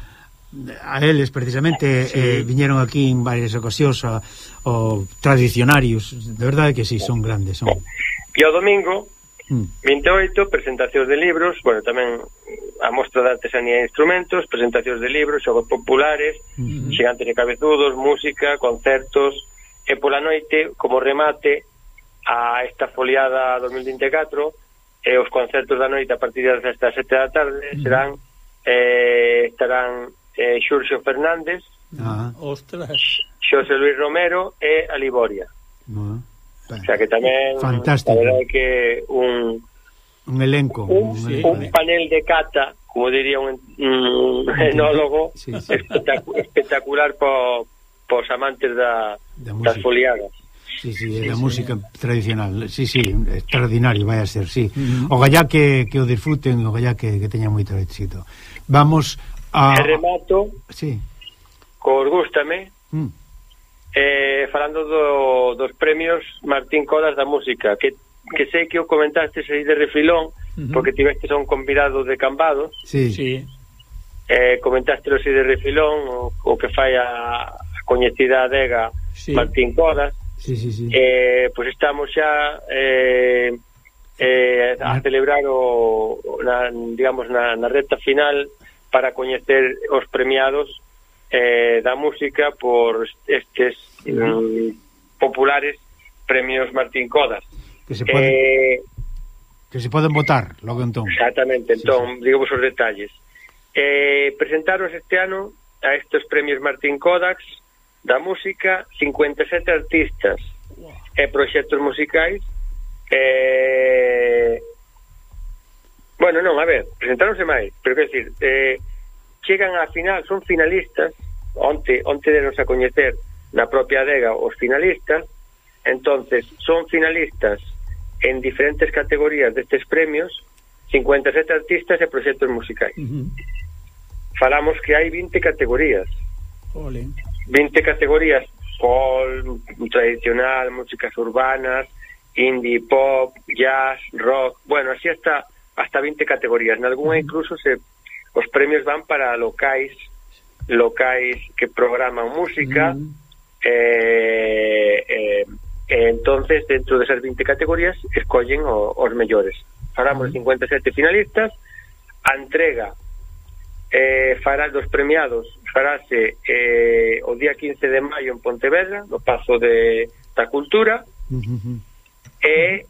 Speaker 2: a eles precisamente sí. eh, viñeron aquí en varias ocasións a, o tradicionarios, de verdade que si, sí, son grandes, son.
Speaker 8: E o domingo,
Speaker 2: mm.
Speaker 8: 28, presentacións de libros, bueno, tamén eh, a mostra de artesanía e instrumentos, presentacións de libros, xogos populares,
Speaker 2: mm -hmm.
Speaker 8: xigantes de cabezudos, música, concertos, e pola noite, como remate a esta foliada 2024, e os concertos da noite a partir das 7 da tarde mm. serán eh, estarán eh, Xurxo Fernández,
Speaker 2: ah.
Speaker 1: ostras
Speaker 8: Xosé Luis Romero e a Liboria.
Speaker 2: Uh,
Speaker 8: o sea que tamén
Speaker 2: Fantástico.
Speaker 8: a verdade que un
Speaker 2: un elenco,
Speaker 8: un,
Speaker 1: sí,
Speaker 8: un panel de cata, como diría un, un enólogo [laughs]
Speaker 2: sí, sí.
Speaker 8: Espectacu espectacular po, pos amantes da,
Speaker 2: da música.
Speaker 8: das foliadas.
Speaker 2: Sí, sí, sí, da sí, música sí. tradicional Sí, sí, extraordinario vai a ser, sí. O gallá que, que o disfruten O gallá que, que teña moito éxito Vamos a...
Speaker 8: E remato
Speaker 2: Sí
Speaker 8: Cos gústame
Speaker 2: mm
Speaker 8: eh, falando do, dos premios Martín Codas da Música, que, que sei que o comentaste aí de refilón, uh -huh. porque tiveste un convidado de Cambados.
Speaker 2: Sí.
Speaker 1: sí.
Speaker 8: Eh, comentaste aí de refilón, o, o que fai a, a coñecida adega
Speaker 1: sí.
Speaker 8: Martín Codas.
Speaker 2: Sí, sí, sí.
Speaker 8: Eh, pois pues estamos xa... Eh, eh, a celebrar o, na, digamos na, na recta final para coñecer os premiados eh, da música por estes uh -huh. um, populares premios Martín Codas.
Speaker 2: Que se poden,
Speaker 8: eh,
Speaker 2: que se poden votar logo entón.
Speaker 8: Exactamente, entón, sí, sí. digamos os detalles. Eh, presentaros este ano a estes premios Martín Codax da música 57 artistas e proxectos musicais eh, bueno, non, a ver presentaronse máis, pero que decir eh, chegan á final, son finalistas, onte, onte denos a coñecer na propia adega os finalistas, entonces son finalistas en diferentes categorías destes premios, 57 artistas e proxectos musicais.
Speaker 1: Uh -huh.
Speaker 8: Falamos que hai 20 categorías.
Speaker 1: Ole.
Speaker 8: 20 categorías, folk, tradicional, músicas urbanas, indie, pop, jazz, rock, bueno, así hasta hasta 20 categorías, En nalgúna incluso se os premios van para locais locais que programan música
Speaker 1: mm.
Speaker 8: eh, eh, eh, entonces dentro de esas 20 categorías escollen o, os mellores faramos mm. 57 finalistas a entrega eh, fará dos premiados farase eh, o día 15 de maio en Pontevedra no paso de da cultura
Speaker 2: mm -hmm.
Speaker 8: e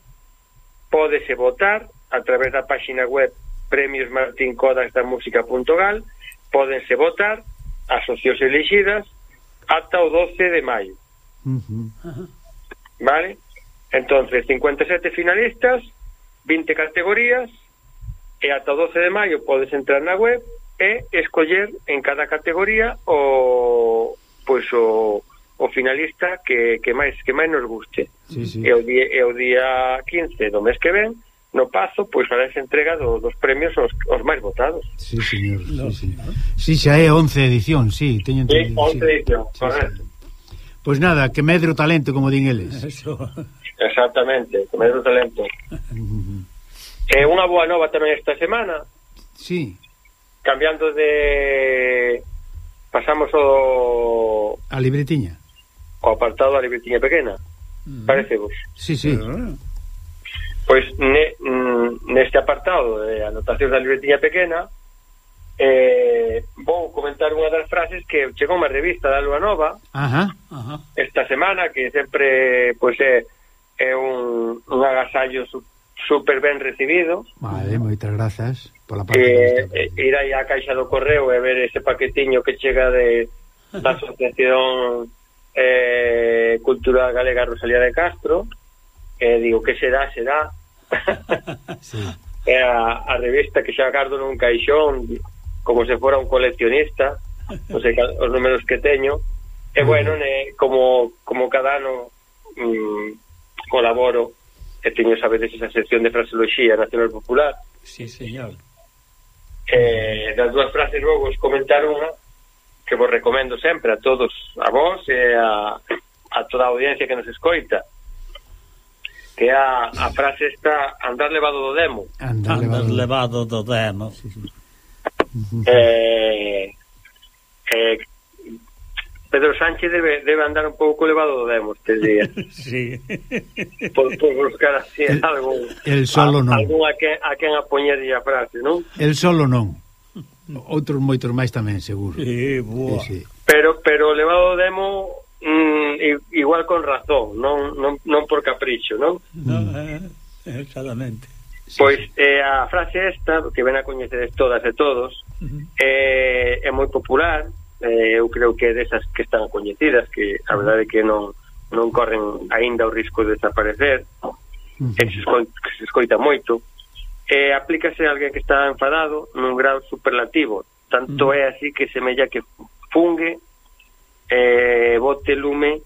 Speaker 8: podese votar a través da páxina web premios Martín Codas da Música.gal pódense votar as socios elegidas ata o 12 de maio.
Speaker 2: Uh -huh.
Speaker 8: Vale? Entonces, 57 finalistas, 20 categorías, e ata o 12 de maio podes entrar na web e escoller en cada categoría o pois o, o finalista que, que máis que máis nos guste.
Speaker 2: Sí, sí.
Speaker 8: E, o día, e o día 15 do mes que ven no Pazo, pois fará esa entrega do, dos premios os, os máis votados.
Speaker 2: Sí, señor. Sí, sí, sí, xa é 11 edición, sí, teño entendido.
Speaker 8: Sí, 11 edición, sí, correcto.
Speaker 2: Pois nada, que medre o talento, como din eles.
Speaker 1: Eso.
Speaker 8: Exactamente, que medre o talento. Uh. Eh, e unha boa nova tamén esta semana.
Speaker 2: Sí.
Speaker 8: Cambiando de... Pasamos ao...
Speaker 2: A libretiña.
Speaker 8: O apartado da libretiña pequena. Uh -huh. Parece vos.
Speaker 2: Sí, sí.
Speaker 8: Pero, Pois ne, mm, neste apartado de anotacións da libretiña pequena eh, vou comentar unha das frases que chegou unha revista da Lua Nova
Speaker 2: ajá,
Speaker 1: ajá.
Speaker 8: esta semana que sempre pois é, é un, un agasallo super ben recibido.
Speaker 2: Vale, moitas grazas pola parte
Speaker 8: eh,
Speaker 2: que,
Speaker 8: eh, ir aí á caixa do correo e ver ese paquetiño que chega de da Asociación eh, Cultural Galega Rosalía de Castro eh, digo, que será, será
Speaker 2: sí. [laughs]
Speaker 8: é a, a revista que xa agardo nun caixón como se fora un coleccionista non sei os números que teño. E bueno, mm. ne, como, como cada ano mm, colaboro e teño a veces esa sección de fraseoloxía nacional popular.
Speaker 1: Sí, señor.
Speaker 8: Eh, das dúas frases vou vos comentar unha que vos recomendo sempre a todos, a vos e a, a toda a audiencia que nos escoita que a, a frase está andar levado do demo.
Speaker 2: Andar,
Speaker 1: andar
Speaker 2: levado.
Speaker 1: levado do demo. Sí, sí.
Speaker 8: Eh, eh, Pedro Sánchez debe, debe andar un pouco levado do demo este día. [laughs]
Speaker 1: sí.
Speaker 8: Por, por buscar así
Speaker 2: el,
Speaker 8: algo.
Speaker 2: El solo
Speaker 8: a,
Speaker 2: non.
Speaker 8: Algún a quen, a quen a poñerlle a frase, non?
Speaker 2: El solo non. Outros moitos máis tamén, seguro.
Speaker 1: Sí, boa.
Speaker 2: Sí, sí.
Speaker 8: Pero, pero levado do demo mm, igual con razón, non, non, non por capricho, non?
Speaker 1: Non, eh, exactamente.
Speaker 8: Pois eh, a frase esta, que ven a coñecedes todas e todos, uh -huh. eh, é moi popular, eh, eu creo que é desas que están coñecidas, que a verdade é que non, non corren aínda o risco de desaparecer, uh -huh. que se, escoita, que se escoita moito, eh, aplícase a alguén que está enfadado nun grado superlativo, tanto uh -huh. é así que semella que fungue e bote lume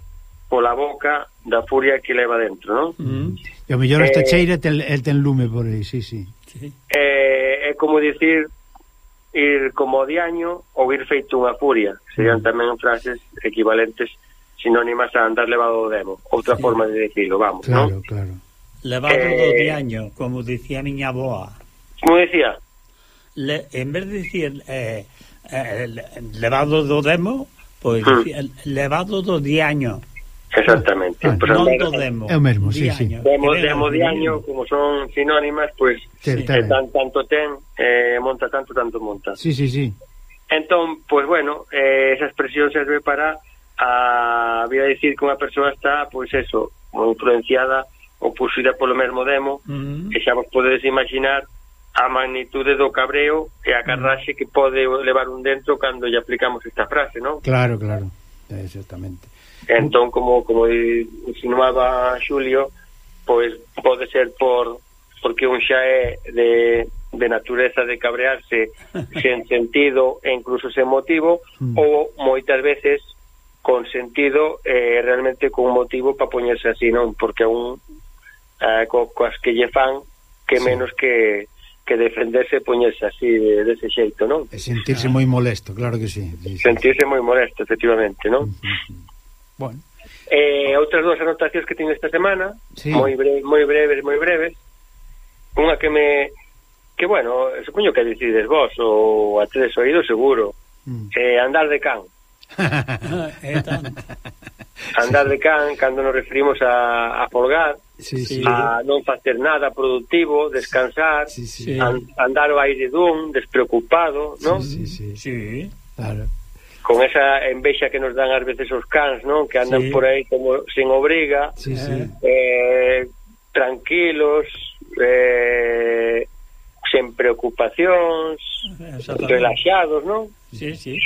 Speaker 8: pola boca da furia que leva dentro, non?
Speaker 1: Mm. Mm-hmm.
Speaker 2: E o mellor esta
Speaker 8: eh,
Speaker 2: cheira ten, el ten lume por aí, sí, sí.
Speaker 1: sí.
Speaker 8: Eh, é como dicir ir como diaño ou ir feito unha furia. Serían mm. tamén frases equivalentes sinónimas a andar levado do demo. Outra
Speaker 1: sí.
Speaker 8: forma de dicirlo, vamos,
Speaker 2: claro,
Speaker 8: non?
Speaker 2: Claro, claro.
Speaker 1: Levado
Speaker 8: eh,
Speaker 1: do diaño, como dicía miña boa.
Speaker 8: Como dicía?
Speaker 1: Le, en vez de dicir eh, eh, levado do demo, Pois,
Speaker 8: mm.
Speaker 1: levado do diaño.
Speaker 8: Exactamente.
Speaker 2: Ah,
Speaker 8: pues
Speaker 1: non do demo.
Speaker 2: É o mesmo, sí, sí.
Speaker 8: Demo, demo, diaño, como son sinónimas, pois,
Speaker 2: pues,
Speaker 1: sí,
Speaker 8: eh, tan, tanto ten, eh, monta tanto, tanto monta.
Speaker 2: Sí, sí, sí.
Speaker 8: Entón, pois, pues, bueno, eh, esa expresión serve para ah, a, a dicir que unha persoa está, pois, pues, eso, influenciada ou posuída polo mesmo demo,
Speaker 1: mm.
Speaker 8: que xa vos podedes imaginar a magnitude do cabreo e a carraxe que pode levar un dentro cando lle aplicamos esta frase, non?
Speaker 2: Claro, claro, exactamente.
Speaker 8: Entón, como como insinuaba Xulio, pois pode ser por porque un xa é de, de natureza de cabrearse [laughs] sen sentido e incluso sen motivo,
Speaker 2: mm.
Speaker 8: ou moitas veces con sentido e eh, realmente con motivo para poñerse así, non? Porque un eh, co, coas que lle fan que
Speaker 2: sí.
Speaker 8: menos que que defenderse poñerse así de, dese xeito, non?
Speaker 2: E sentirse moi molesto, claro que sí.
Speaker 8: Sentirse moi molesto, efectivamente, non?
Speaker 2: Bueno.
Speaker 8: Eh, outras dúas anotacións que teño esta semana,
Speaker 2: sí.
Speaker 8: moi bre moi breves, moi breves. Unha que me que bueno, supoño que decides vos ou a tres oídos seguro.
Speaker 2: Mm.
Speaker 8: Eh, andar de can. [laughs]
Speaker 1: Eh,
Speaker 8: andar de can cando nos referimos a, a folgar,
Speaker 2: sí, sí.
Speaker 8: a non facer nada productivo, descansar,
Speaker 2: sí, sí,
Speaker 1: sí.
Speaker 8: An, andar o aire dun, despreocupado, non?
Speaker 2: Sí, sí, sí.
Speaker 1: sí.
Speaker 2: Claro.
Speaker 8: Con esa envexa que nos dan ás veces os cans, non? Que andan
Speaker 1: sí.
Speaker 8: por aí como sin obriga,
Speaker 2: sí, sí.
Speaker 8: Eh, tranquilos, eh, sen preocupacións, relaxados, non?
Speaker 1: Sí, sí.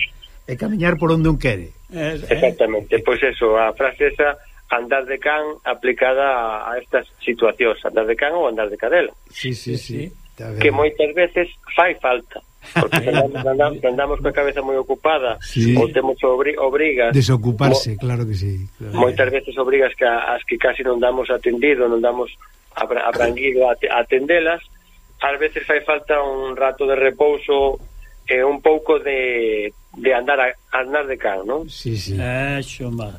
Speaker 2: E camiñar por onde un quere.
Speaker 8: Exactamente, pois eso, a frase esa andar de can aplicada a estas situacións, andar de can ou andar de cadela.
Speaker 2: Sí, sí,
Speaker 1: sí.
Speaker 8: Que moitas veces fai falta. Porque [laughs] andamos, andamos, andamos coa cabeza moi ocupada
Speaker 2: sí.
Speaker 8: ou temos obri, obrigas
Speaker 2: desocuparse, mo, claro que sí claro.
Speaker 8: moitas veces obrigas que as que casi non damos atendido, non damos abranguido a atendelas ás veces fai falta un rato de repouso e un pouco de, de andar a, andar de can, non?
Speaker 2: Sí, sí.
Speaker 1: Eh,
Speaker 2: eh,
Speaker 8: má,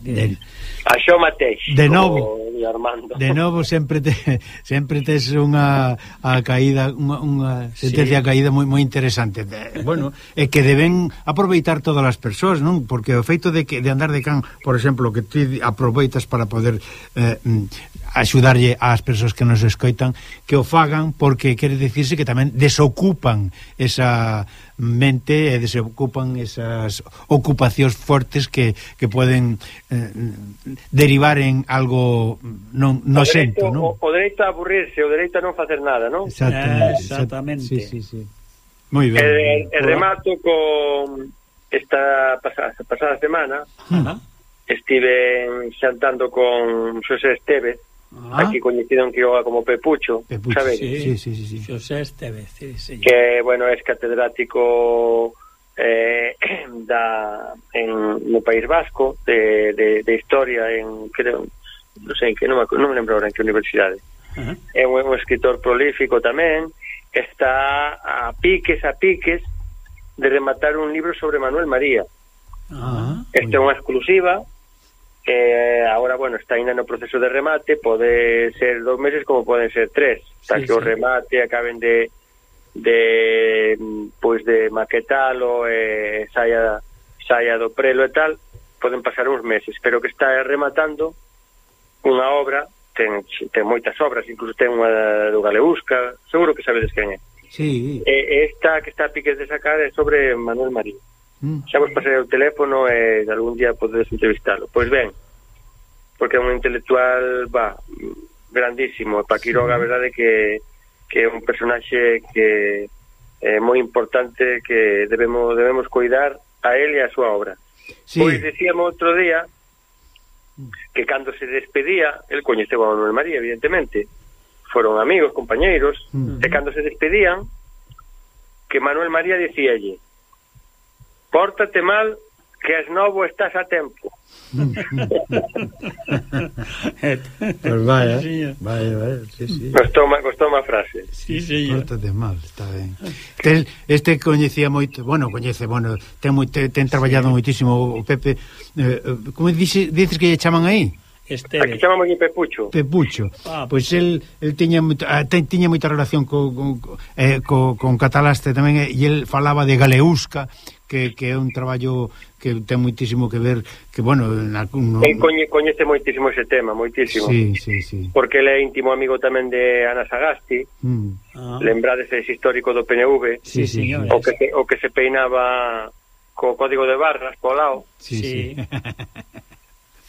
Speaker 8: Això mateix.
Speaker 2: De novo,
Speaker 8: Armando.
Speaker 2: de novo sempre te, sempre tes unha a caída, unha, unha sentencia sí. caída moi moi interesante. De, bueno, é que deben aproveitar todas as persoas, non? Porque o feito de que de andar de can, por exemplo, que ti aproveitas para poder eh, mm, axudarlle ás persoas que nos escoitan que o fagan porque quere decirse que tamén desocupan esa mente e desocupan esas ocupacións fortes que, que poden eh, derivar en algo non, no
Speaker 8: o
Speaker 2: xento,
Speaker 8: dereito,
Speaker 2: non?
Speaker 8: O, o dereito a aburrirse, o dereito a non facer nada, non?
Speaker 2: Exactamente.
Speaker 1: Eh, exactamente.
Speaker 2: Sí, sí, sí. Moi ben.
Speaker 8: E, e remato con esta pasada, pasada semana.
Speaker 1: Hmm.
Speaker 8: Uh -huh estive xantando con Xosé Estevez
Speaker 2: Ah.
Speaker 8: Aquí coñecido en Quiroga como Pepucho,
Speaker 2: Pepucho
Speaker 8: sabedes?
Speaker 2: Sí, sí, sí, sí.
Speaker 1: Xosé Estevez, sí, sí.
Speaker 8: Que, bueno, es catedrático eh, [clears throat] da, en, no País Vasco de, de, de Historia en, creo, non sei, que non me, non me lembro agora en que universidade.
Speaker 1: Uh -huh.
Speaker 8: É un, un escritor prolífico tamén, está a piques, a piques, de rematar un libro sobre Manuel María.
Speaker 1: Uh -huh.
Speaker 8: Esta é unha exclusiva, Eh, agora, bueno, está ainda no proceso de remate, pode ser dos meses como poden ser tres, hasta
Speaker 1: sí,
Speaker 8: que
Speaker 1: sí.
Speaker 8: o remate acaben de de pois de maquetalo e saia saia do prelo e tal, poden pasar uns meses, pero que está rematando unha obra, ten, ten moitas obras, incluso ten unha do Galeusca, seguro que sabedes quen é.
Speaker 2: Sí.
Speaker 8: E esta que está a piques de sacar é sobre Manuel Marín.
Speaker 2: Mm.
Speaker 8: Xa vos pasarei o teléfono e algún día podedes entrevistalo. Pois ben, porque é un intelectual, va, grandísimo. Pa Quiroga, sí. a verdade, que, que é un personaxe que é moi importante que debemos debemos cuidar a él e a súa obra.
Speaker 2: Sí.
Speaker 8: Pois decíamos outro día mm. que cando se despedía, el coñeceu a Manuel María, evidentemente, foron amigos, compañeiros,
Speaker 2: mm.
Speaker 8: e cando se despedían, que Manuel María dicíalle, Pórtate mal, que as novo estás a tempo.
Speaker 2: pues vaya,
Speaker 1: sí,
Speaker 2: vaya, vaya, sí, sí.
Speaker 8: Costou má, costou má frase.
Speaker 1: Sí, sí,
Speaker 2: Pórtate mal, está ben. Tel, este coñecía moito, bueno, coñece, bueno, ten moi ten, ten traballado sí. moitísimo o Pepe. Eh, como dices, dices que lle chaman aí?
Speaker 8: Este
Speaker 1: Aquí
Speaker 8: chamamos de Pepucho.
Speaker 2: Pepucho.
Speaker 1: Ah,
Speaker 2: pois pues el, el tiña moita ah, ten, tiña moita relación co, co, eh, co, con Catalaste tamén eh, e el falaba de Galeusca que, que é un traballo que ten moitísimo que ver que, bueno... Na, no...
Speaker 8: Coñe, coñece moitísimo ese tema, moitísimo.
Speaker 2: Sí, sí, sí.
Speaker 8: Porque ele é íntimo amigo tamén de Ana Sagasti,
Speaker 2: mm.
Speaker 1: ah.
Speaker 8: lembrades ese histórico do PNV,
Speaker 1: sí,
Speaker 2: sí,
Speaker 8: o, que, o que se peinaba co código de barras co lado.
Speaker 2: Sí, sí.
Speaker 1: sí. [laughs]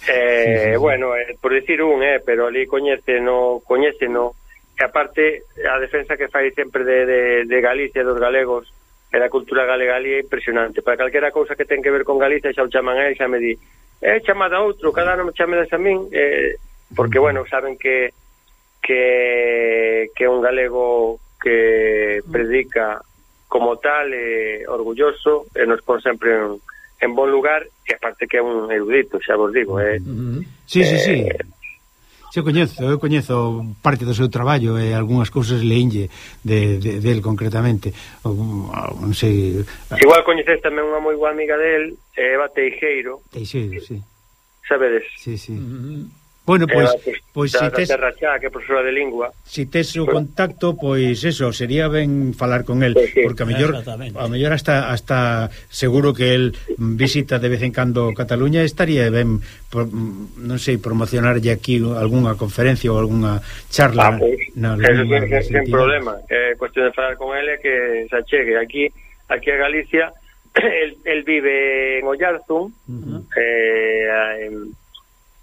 Speaker 8: Eh, sí, sí, sí. bueno, eh, por decir un, eh, pero ali coñece no, coñece no, que aparte a defensa que fai sempre de, de, de Galicia dos galegos e da cultura galega ali é impresionante. Para calquera cousa que ten que ver con Galicia xa o chaman a él, xa me di, é eh, chamada outro, cada ano me chamedes a min, eh, porque, bueno, saben que que que un galego que predica como tal, eh, orgulloso, e eh, nos pon sempre en, en bon lugar, e aparte que é un erudito, xa vos digo, eh,
Speaker 1: mm-hmm.
Speaker 2: Sí, sí, sí. Eh, Se o coñezo, eu coñezo parte do seu traballo e algunhas cousas leínlle de, de, del concretamente. O, non sei...
Speaker 8: Igual coñeces tamén unha moi boa amiga del, Eva Teixeiro.
Speaker 2: Teixeiro, sí.
Speaker 8: Sabedes?
Speaker 2: Sí, sí.
Speaker 1: Mm -hmm.
Speaker 2: Bueno, pois,
Speaker 8: pois,
Speaker 2: pois
Speaker 8: da,
Speaker 2: si tes
Speaker 8: Terra Chá, que é profesora de lingua.
Speaker 2: Si tes o contacto, pois eso, sería ben falar con el,
Speaker 8: pues sí.
Speaker 2: porque a mellor a mellor hasta hasta seguro que el visita de vez en cando Cataluña, estaría ben por, mm, non sei, promocionarlle aquí algunha conferencia ou algunha charla.
Speaker 8: Ah, pois,
Speaker 2: na,
Speaker 8: na,
Speaker 2: eso
Speaker 8: tiene que
Speaker 2: ser
Speaker 8: problema. Eh, cuestión de falar con ele que se chegue aquí aquí a Galicia, [clears throat] el, el vive en Oyarzun, uh -huh. eh, en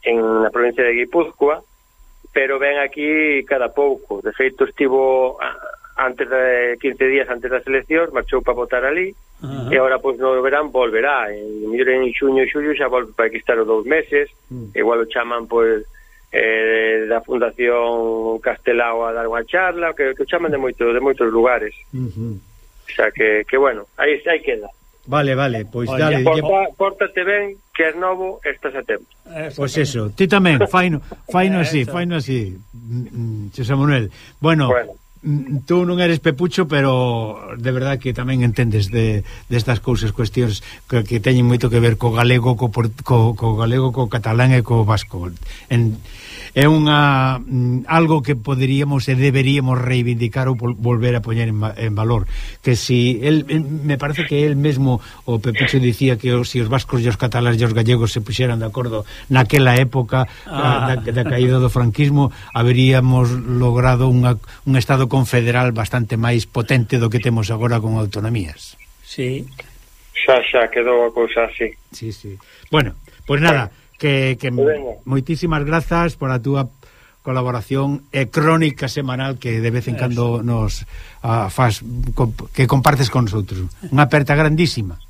Speaker 8: en na provincia de Guipúzcoa, pero ven aquí cada pouco. De feito, estivo antes de 15 días antes das eleccións, marchou para votar ali,
Speaker 1: uh -huh.
Speaker 8: e agora, pois, no verán volverá. En, mellor en xuño e xullo xa volve para aquí estar os dous meses,
Speaker 2: uh -huh.
Speaker 8: igual o chaman, pois, eh, da Fundación Castelao a dar unha charla, que, que o chaman de, moito, de moitos lugares.
Speaker 2: Uh -huh.
Speaker 8: O sea, que, que bueno, aí, aí queda.
Speaker 2: Vale, vale, pois
Speaker 1: Oye,
Speaker 2: dale.
Speaker 8: Porta, pórtate ben, que es novo, estás a tempo.
Speaker 2: Pois pues eso, ti tamén, faino, faino así, faino así, Xosé Manuel. Bueno,
Speaker 8: bueno,
Speaker 2: mm, tú non eres pepucho, pero de verdad que tamén entendes de destas de cousas, cuestións que, que teñen moito que ver co galego, co, co, co galego, co catalán e co vasco. En é unha mm, algo que poderíamos e deberíamos reivindicar ou volver a poñer en, en valor que si el, el me parece que el mesmo o Pepucho dicía que os, si os vascos e os cataláns e os gallegos se puxeran de acordo naquela época
Speaker 1: ah.
Speaker 2: da, da caída do franquismo haberíamos logrado unha, un estado confederal bastante máis potente do que temos agora con autonomías.
Speaker 1: Sí.
Speaker 8: Xa, xa, quedou a cousa así.
Speaker 2: Sí, sí. Bueno, pois pues nada, que, que moitísimas grazas por a túa colaboración e crónica semanal que de vez en cando nos uh, faz comp que compartes con outros. Unha aperta grandísima.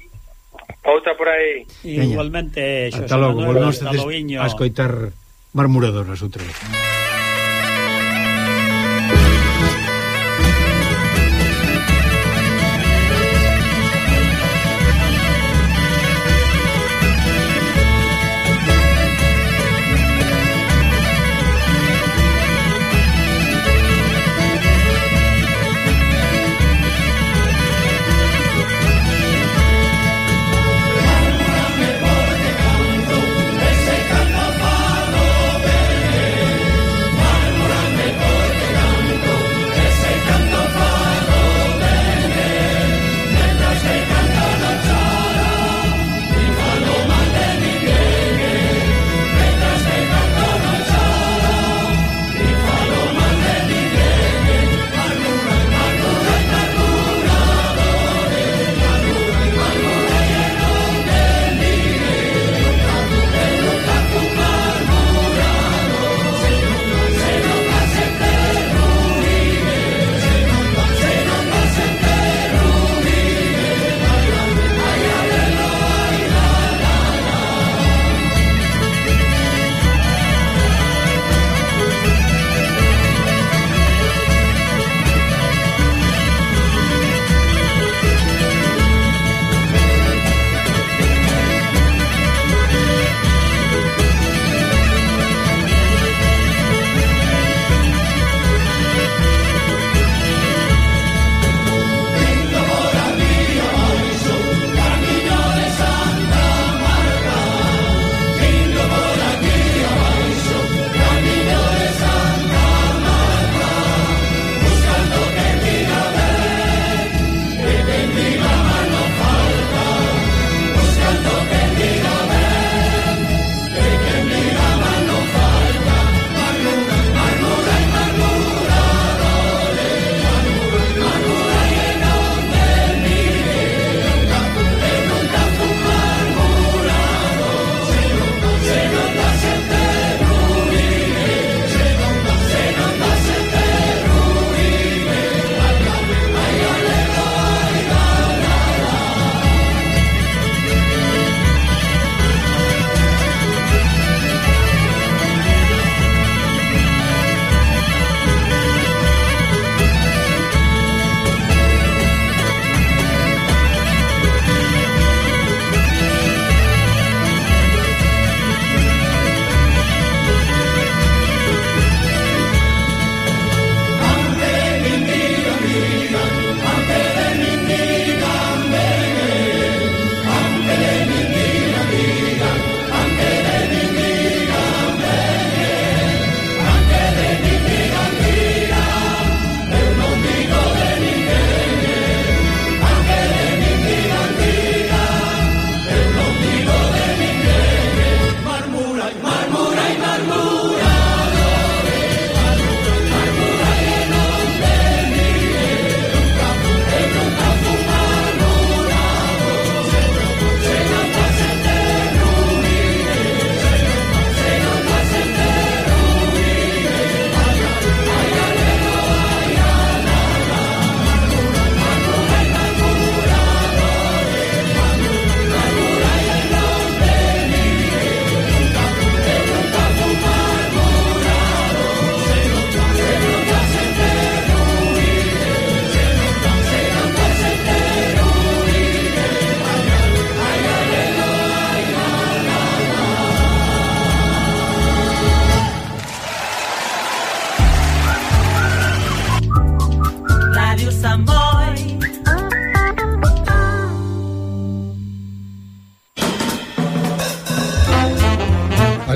Speaker 8: Outra por aí.
Speaker 1: Igualmente, Xosé
Speaker 2: Manuel, logo, volvemos a escoitar marmuradoras as outras.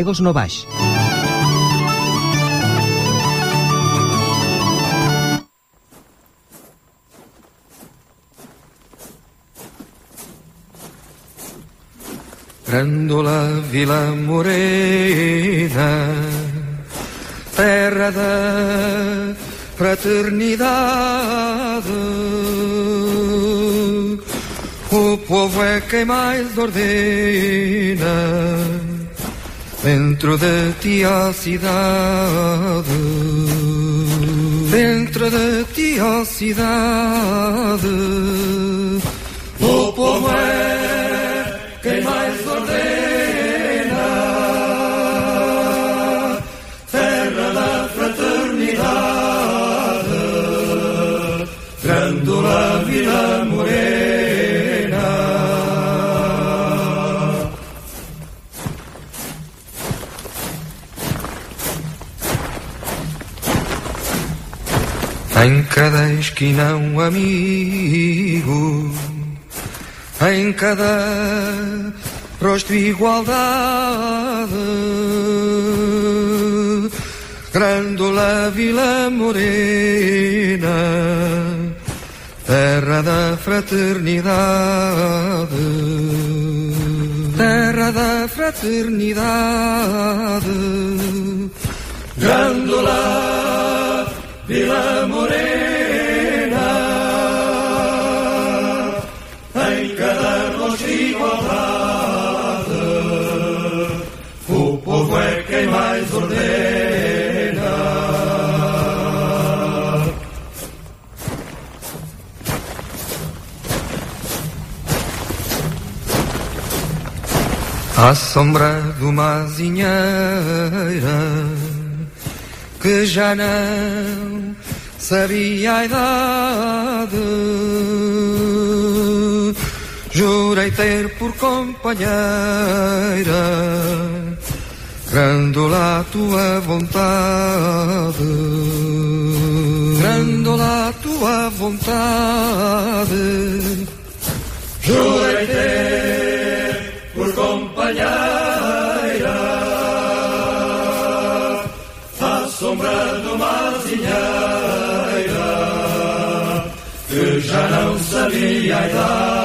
Speaker 4: Galegos no baix.
Speaker 9: Vila Morena, terra da fraternidade. O povo é quem mais ordena Dentro de ti a cidade. Dentro de ti a cidade. O povo é quem mais ordena. Cada esquina um amigo em cada rosto igualdade. Grândola Vila Morena, terra da fraternidade, terra da fraternidade. Grândola Vila Morena, em cada rosto igualdade, o povo é quem mais ordena. À sombra de uma azinheira que já não sabia a idade. Jurei ter por companheira Grândola a tua vontade Grândola a tua vontade Jurei ter por companheira jij daar?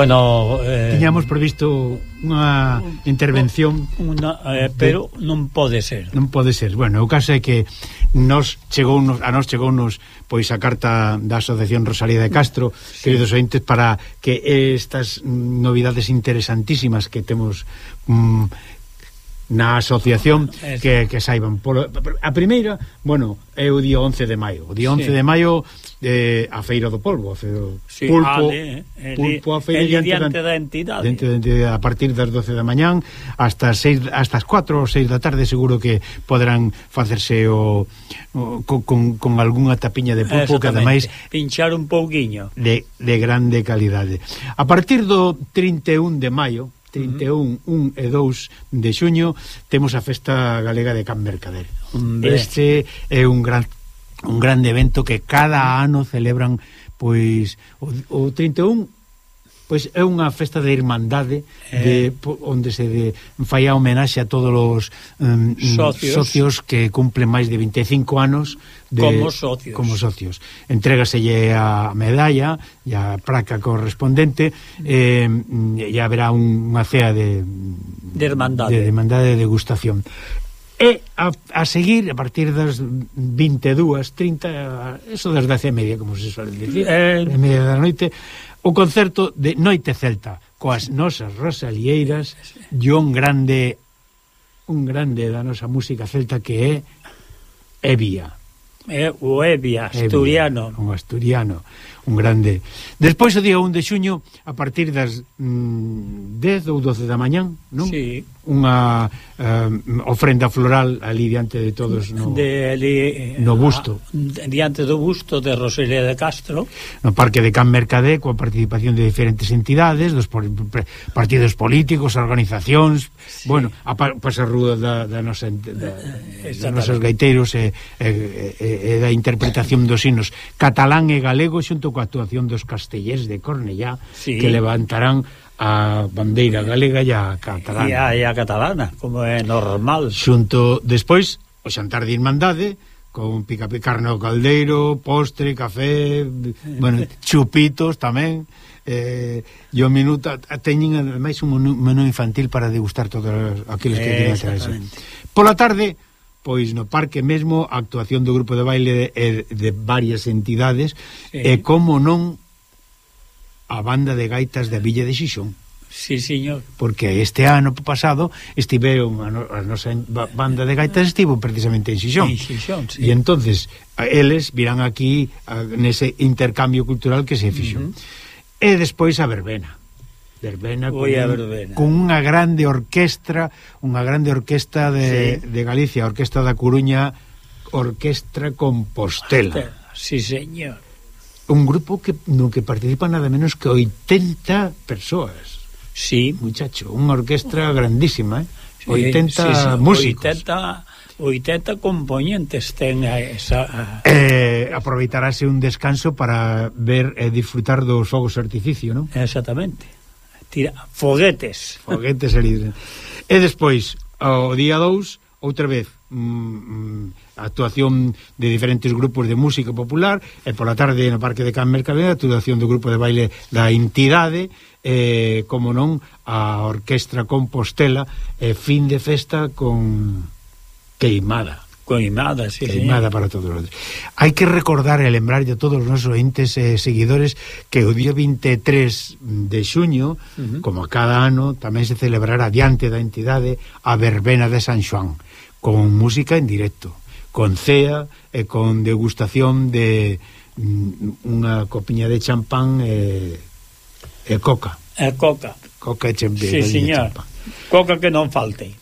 Speaker 1: Bueno, eh,
Speaker 2: tiñamos previsto unha intervención
Speaker 1: una, eh, pero de, non pode ser.
Speaker 2: Non pode ser. Bueno, o caso é que nos chegou nos, a nos chegounos pois a carta da Asociación Rosalía de Castro, sí. queridos ointes, para que estas novidades interesantísimas que temos mm, na asociación que, que saiban. Polo, a primeira, bueno, é o día 11 de maio. O día 11 sí. de maio eh, a Feira do Polvo a feira, do...
Speaker 1: sí,
Speaker 2: pulpo,
Speaker 1: ale, eh, pulpo a Feira ele diante, diante da entidade.
Speaker 2: Diante da entidade a partir das 12 da mañán hasta as, 6, hasta as 4 ou 6 da tarde seguro que poderán facerse o, o con, con algunha tapiña de pulpo que ademais
Speaker 1: pinchar un pouquiño.
Speaker 2: de, de grande calidade. A partir do 31 de maio 31, 1 e 2 de xuño temos a Festa Galega de Can Mercader. Hombre. Este é un gran un grande evento que cada ano celebran pois o, o 31 pois é unha festa de irmandade eh. de, onde se de, fai a homenaxe a todos os um, socios. socios que cumplen máis de 25 anos de,
Speaker 1: como socios.
Speaker 2: Como socios. Entrégaselle a medalla e a placa correspondente eh, e haberá un, unha cea de
Speaker 1: de irmandade
Speaker 2: de, de irmandade de degustación. E a, a seguir, a partir das 22, 30, eso das 10 e media, como se suele dicir, eh, media da noite, O concerto de Noite Celta coas nosas rosalieiras e un grande un grande da nosa música celta que é Evia.
Speaker 1: É o Evia, asturiano.
Speaker 2: Evia, un asturiano, un grande. Despois o día 1 de xuño, a partir das mm, 10 ou 12 da mañán, non?
Speaker 1: Sí
Speaker 2: unha eh, ofrenda floral ali diante de todos no,
Speaker 1: de, ali, eh,
Speaker 2: no busto
Speaker 1: a, diante do busto de Rosalía de Castro
Speaker 2: no parque de Can Mercadé coa participación de diferentes entidades dos partidos políticos organizacións sí. bueno, a, pasar pois rúa da, da nosa da, eh, eh, dos nosos gaiteiros e, e, e, e da interpretación dos hinos catalán e galego xunto coa actuación dos castellers de Cornellá sí. que levantarán a bandeira galega e a catalana.
Speaker 1: E a, e a catalana, como é normal.
Speaker 2: Xunto, despois, o xantar de Irmandade, con pica carne ao caldeiro, postre, café, bueno, [laughs] chupitos tamén, eh, e o minuto, teñen ademais un menú infantil para degustar todos aqueles que queren atraerse. Pola tarde, pois no parque mesmo, a actuación do grupo de baile de, de varias entidades, sí. e como non a banda de gaitas da Villa de Xixón.
Speaker 1: Sí, señor.
Speaker 2: Porque este ano pasado estiveron a, no, a nosa banda de gaitas estivo precisamente en Xixón.
Speaker 1: En Xixón, sí.
Speaker 2: E entonces eles virán aquí a, nese intercambio cultural que se fixo. Uh -huh. E despois a verbena. Verbena con,
Speaker 1: a verbena.
Speaker 2: con unha grande orquestra, unha grande orquesta de, sí. de Galicia, Orquesta da Coruña, Orquestra Compostela.
Speaker 1: Sí, señor
Speaker 2: un grupo que no que participa nada menos que 80 persoas.
Speaker 1: Sí,
Speaker 2: muchacho, unha orquestra grandísima, eh? 80 sí, sí, músicos.
Speaker 1: 80 80 componentes ten esa...
Speaker 2: Eh, aproveitarase un descanso para ver e eh, disfrutar dos fogos artificio, non?
Speaker 1: Exactamente. Tira, foguetes.
Speaker 2: Foguetes, E despois, o día 2, outra vez, Mm, mm, actuación de diferentes grupos de música popular e pola tarde no Parque de Can Mercadena actuación do grupo de baile da entidade eh, como non a Orquestra Compostela eh, fin de festa con Queimada
Speaker 1: Queimada, sí,
Speaker 2: Queimada
Speaker 1: sí.
Speaker 2: para todos os Hai que recordar e lembrar a todos os nosos entes e eh, seguidores que o día 23 de xuño, uh -huh. como cada ano, tamén se celebrará diante da entidade a verbena de San Xoán con música en directo, con cea e con degustación de mm, unha copiña de champán e, e coca.
Speaker 1: E coca.
Speaker 2: Coca e champán.
Speaker 1: Sí, señor. Coca que non falte.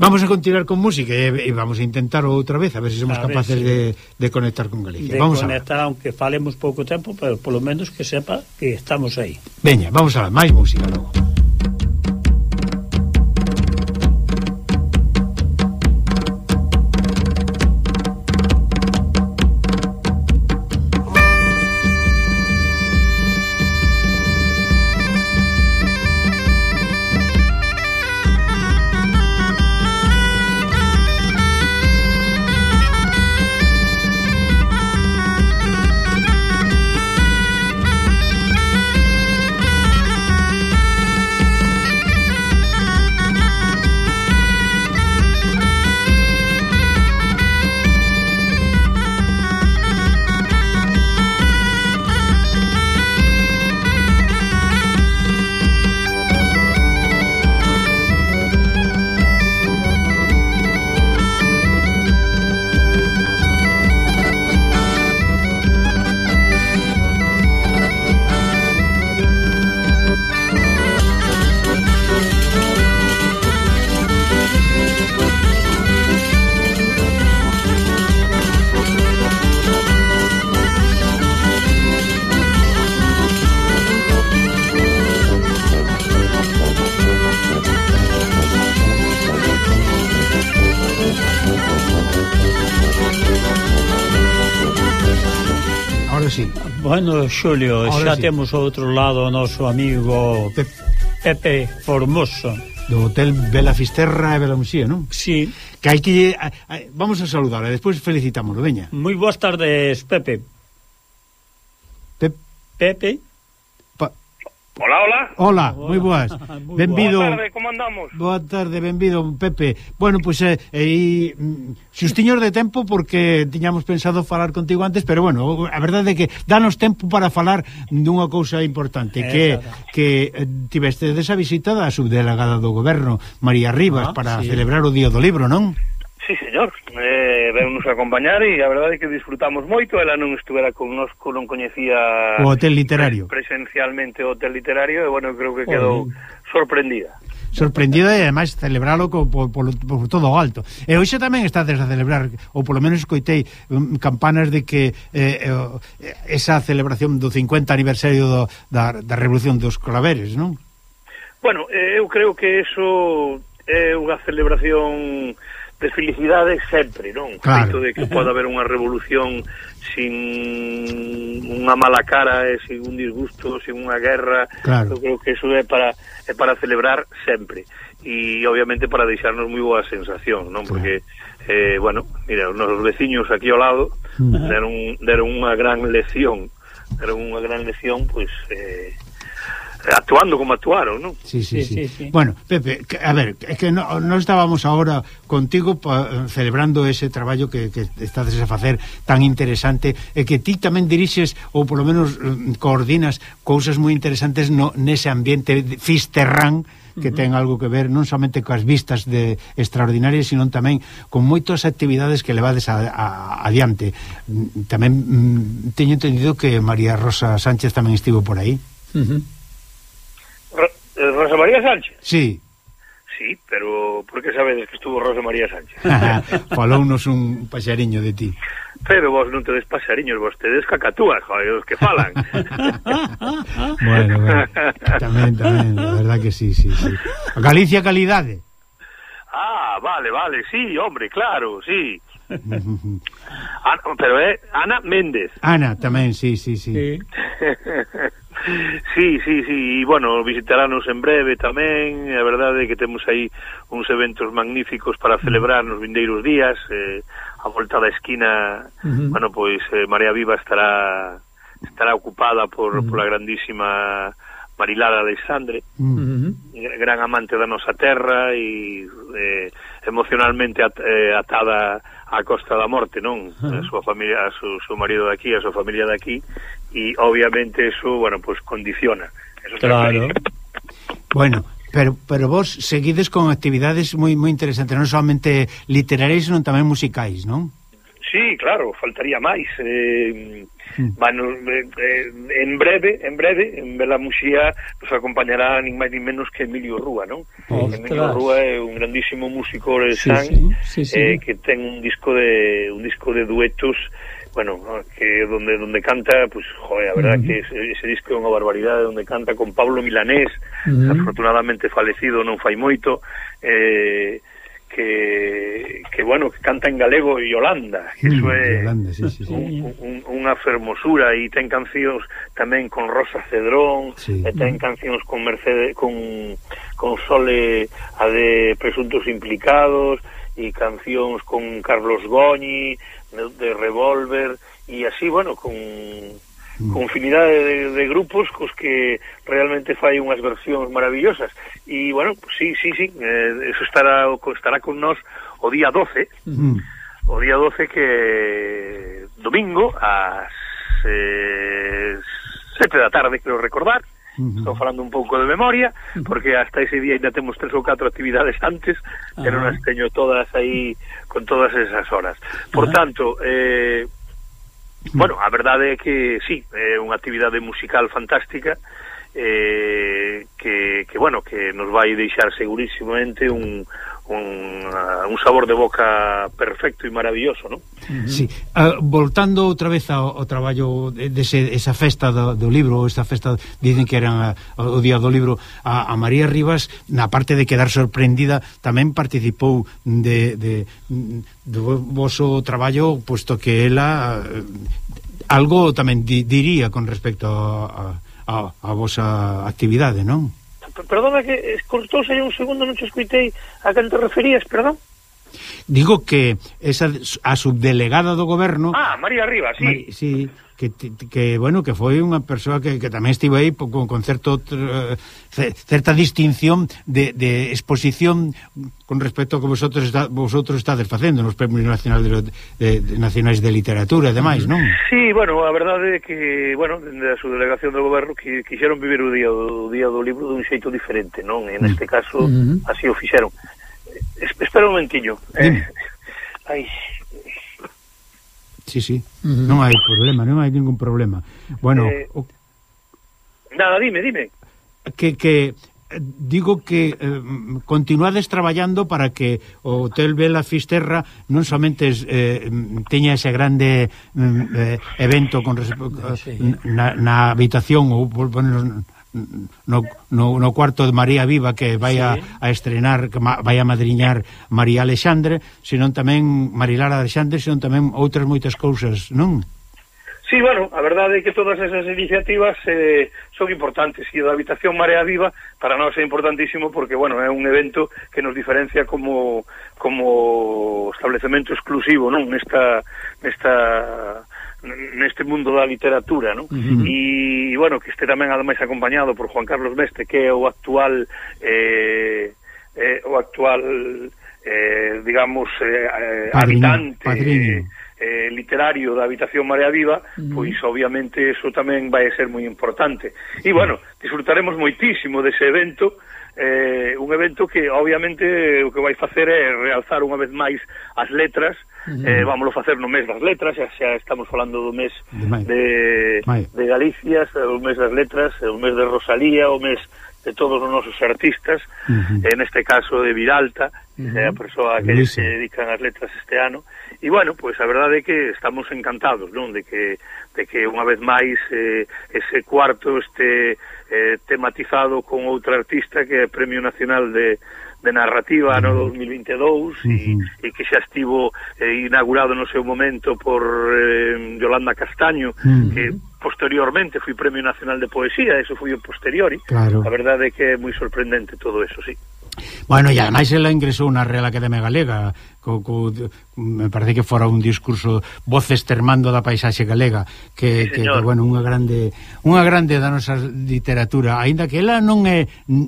Speaker 2: Vamos a continuar con música e, e vamos a intentar outra vez a ver se somos a capaces ver, sí. de, de conectar con Galicia.
Speaker 1: De
Speaker 2: vamos
Speaker 1: conectar, a aunque falemos pouco tempo, pero polo menos que sepa que estamos aí.
Speaker 2: Veña, vamos a máis música logo.
Speaker 1: Bueno, Xulio,
Speaker 2: Ahora
Speaker 1: xa
Speaker 2: sí.
Speaker 1: temos outro lado o noso amigo
Speaker 2: Pe
Speaker 1: Pepe Formoso
Speaker 2: do Hotel Bela Fisterra e Bela Muxía, non?
Speaker 1: Sí.
Speaker 2: Que hai que... Vamos a saludar e despois felicitámoslo, veña.
Speaker 1: Moi boas tardes, Pepe.
Speaker 2: Pe
Speaker 1: Pepe?
Speaker 2: Hola,
Speaker 10: hola. Hola,
Speaker 2: hola. moi boas. [laughs] Benvido.
Speaker 10: Boa tarde, como andamos?
Speaker 2: Boa tarde, benvido, Pepe. Bueno, pois pues, eh, eh, xustiños mm, de tempo porque tiñamos pensado falar contigo antes, pero bueno, a verdade é que danos tempo para falar dunha cousa importante, que que eh, tiveste desa visita da subdelegada do goberno, María Rivas,
Speaker 1: ah,
Speaker 2: para
Speaker 1: sí.
Speaker 2: celebrar o Día do Libro, non?
Speaker 10: Sí, señor, eh, vemos acompañar e a verdade é que disfrutamos moito, ela non estuvera connosco, non coñecía
Speaker 2: o hotel literario.
Speaker 10: presencialmente o hotel literario e bueno, creo que quedou sorprendida.
Speaker 2: Sorprendida e ademais celebralo co, por, por todo o alto. E hoxe tamén estades a celebrar, ou polo menos escoitei um, campanas de que eh, eh, esa celebración do 50 aniversario do, da, da Revolución dos Claveres, non?
Speaker 10: Bueno, eh, eu creo que eso é unha celebración de felicidade sempre, non? O
Speaker 2: claro.
Speaker 10: feito de que pode haber unha revolución sin unha mala cara e sin un disgusto, sin unha guerra.
Speaker 2: Claro.
Speaker 10: Eu creo que eso é para é para celebrar sempre e obviamente para deixarnos moi boa sensación, non? Porque claro. eh, bueno, mira, os nosos veciños aquí ao lado mm. deron deron unha gran lección, deron unha gran lección pois pues, eh actuando como actuaron, non?
Speaker 2: Sí sí sí,
Speaker 1: sí, sí, sí.
Speaker 2: Bueno, Pepe, a ver, es que no, no estábamos ahora contigo pa, celebrando ese traballo que, que estades a facer tan interesante e que ti tamén dirixes ou polo menos mm, coordinas cousas moi interesantes no, nese ambiente fisterrán que ten algo que ver non somente coas vistas de extraordinarias, sino tamén con moitas actividades que levades a, a, adiante. Mm, tamén mm, teño entendido que María Rosa Sánchez tamén estivo por aí.
Speaker 1: Uh -huh.
Speaker 10: Eh, Rosa María Sánchez?
Speaker 2: Sí.
Speaker 10: Sí, pero por que sabedes que estuvo Rosa María Sánchez? [laughs]
Speaker 2: Falounos un paxariño de ti.
Speaker 10: Pero vos non tedes paxariños, vos tedes cacatúas, joder, os que falan. [laughs]
Speaker 2: bueno, bueno, tamén, tamén, a verdad que sí, sí, sí. Galicia Calidade.
Speaker 10: Ah, vale, vale, sí, hombre, claro, sí. [laughs] Ah, Ana, pero é eh, Ana Méndez.
Speaker 2: Ana, tamén, sí, sí, sí.
Speaker 1: sí.
Speaker 10: Sí, sí, sí, e bueno, visitaranos en breve tamén, a verdade é que temos aí uns eventos magníficos para celebrar nos vindeiros días, eh, a volta da esquina,
Speaker 1: uh -huh.
Speaker 10: bueno, pois eh, Marea Viva estará estará ocupada por,
Speaker 1: uh -huh.
Speaker 10: pola grandísima Marilara Alexandre,
Speaker 1: uh -huh.
Speaker 10: gran amante da nosa terra e eh, emocionalmente at, eh, atada á Costa da Morte, non? Uh -huh. A súa familia, a su, su marido daqui, a súa familia daqui y obviamente eso, bueno, pues condiciona. Eso
Speaker 1: claro.
Speaker 2: Bueno, Pero, pero vos seguides con actividades moi moi interesantes, non solamente literarias, non tamén musicais, non?
Speaker 10: Sí, claro, faltaría máis. Eh,
Speaker 2: mm.
Speaker 10: bueno, eh, eh en breve, en breve, en Bela Muxía nos acompañará nin máis nin menos que Emilio Rúa, non?
Speaker 1: Ostras.
Speaker 10: Emilio Rúa é un grandísimo músico de
Speaker 1: sí,
Speaker 10: san,
Speaker 1: sí, sí, sí.
Speaker 10: Eh, que ten un disco de un disco de duetos bueno, que donde donde canta, pues, joder, a verdad
Speaker 1: uh -huh.
Speaker 10: que ese, ese, disco é unha barbaridade onde canta con Pablo Milanés,
Speaker 1: uh -huh.
Speaker 10: afortunadamente falecido non fai moito, eh, que, que bueno, que canta en galego e Holanda, que
Speaker 2: mm, iso
Speaker 10: é
Speaker 2: Holanda, sí, sí, sí.
Speaker 10: Un, un, unha fermosura e ten cancións tamén con Rosa Cedrón,
Speaker 2: sí.
Speaker 10: e ten cancións con Mercedes con con Sole a de presuntos implicados e cancións con Carlos Goñi, de Revolver e así, bueno, con mm. con infinidade de, de grupos cos que realmente fai unhas versións maravillosas. E, bueno, pues, sí, sí, sí eh, eso estará, estará con nós o día 12
Speaker 2: uh -huh.
Speaker 10: o día 12 que domingo ás eh, sete da tarde, creo recordar Estou falando un pouco de memoria, porque hasta ese día ainda temos tres ou catro actividades antes, que non as teño todas aí con todas esas horas. Por
Speaker 1: uh
Speaker 10: tanto, eh, Bueno, a verdade é que sí, é unha actividade musical fantástica eh, que, que, bueno, que nos vai deixar segurísimamente un, un, eh, un sabor de boca perfecto e maravilloso, non? Uh -huh.
Speaker 2: Sí. Uh, voltando outra vez ao, ao traballo dese de, de esa festa do, do libro, esta festa dicen que era o día do libro a, a María Rivas, na parte de quedar sorprendida, tamén participou de, de do vosso traballo, posto que ela eh, algo tamén di, diría con respecto a, a, a vosa actividade, non?
Speaker 10: Perdona que cortouse un segundo, non te escuitei a quen te referías, perdón.
Speaker 2: Digo que esa a subdelegada do goberno...
Speaker 10: Ah, María Rivas, sí.
Speaker 2: Mar, sí que, que bueno, que foi unha persoa que, que tamén estivo aí con, con certo uh, certa distinción de, de exposición con respecto a que vosotros está, vosotros estades facendo nos premios nacionais de, de, de nacionais de literatura e demais, non?
Speaker 10: Sí, bueno, a verdade é que, bueno, da súa delegación do goberno que quixeron vivir o día do o día do libro dun xeito diferente, non? En este mm. caso uh -huh. así o fixeron. Espera un momentiño. Eh, [laughs] ai,
Speaker 2: Sí, sí. Uh -huh. Non hai problema, non hai ningún problema. Bueno,
Speaker 10: eh, o... nada, dime, dime.
Speaker 2: Que que eh, digo que eh, continuades traballando para que o Hotel Vela Fisterra non somente eh, teña ese grande mm, eh, evento con sí. na, na habitación ou ponernos no, no, no cuarto de María Viva que vai sí. a, a estrenar que ma, vai a madriñar María Alexandre senón tamén Marilara Alexandre senón tamén outras moitas cousas, non?
Speaker 10: Sí, bueno, a verdade é que todas esas iniciativas eh, son importantes e a habitación Marea Viva para nós é importantísimo porque, bueno, é un evento que nos diferencia como como establecemento exclusivo, non? Nesta, nesta neste mundo da literatura, non? Uh -huh. E, bueno, que este tamén ademais acompañado por Juan Carlos Beste, que é o actual eh, eh o actual eh, digamos eh, eh
Speaker 2: padriño,
Speaker 10: habitante
Speaker 2: padriño.
Speaker 10: Eh, eh, literario da Habitación Marea Viva, mm. pois obviamente eso tamén vai ser moi importante. E bueno, disfrutaremos moitísimo dese evento eh, un evento que obviamente o que vai facer é realzar unha vez máis as letras uh -huh. eh, vámoslo facer no mes das letras xa, xa estamos falando do mes de, de, de Galicia o mes das letras, o mes de Rosalía o mes de todos os nosos artistas uh -huh. en este caso de Viralta uh -huh. a persoa que se dedican as letras este ano e bueno, pois pues, a verdade é que estamos encantados non de que de que unha vez máis eh, ese cuarto este eh, tematizado con outra artista que é Premio Nacional de, de Narrativa ano 2022 uh -huh. e, e que xa estivo eh, inaugurado no seu momento por eh, Yolanda Castaño uh -huh. que posteriormente foi Premio Nacional de Poesía, eso foi o posteriori.
Speaker 2: Claro.
Speaker 10: A verdade é que é moi sorprendente todo eso, sí.
Speaker 2: Bueno, e ademais ela ingresou na Real Academia Galega co, co, me parece que fora un discurso voces termando da paisaxe galega que, sí, que, que bueno, unha grande unha grande da nosa literatura aínda que ela non é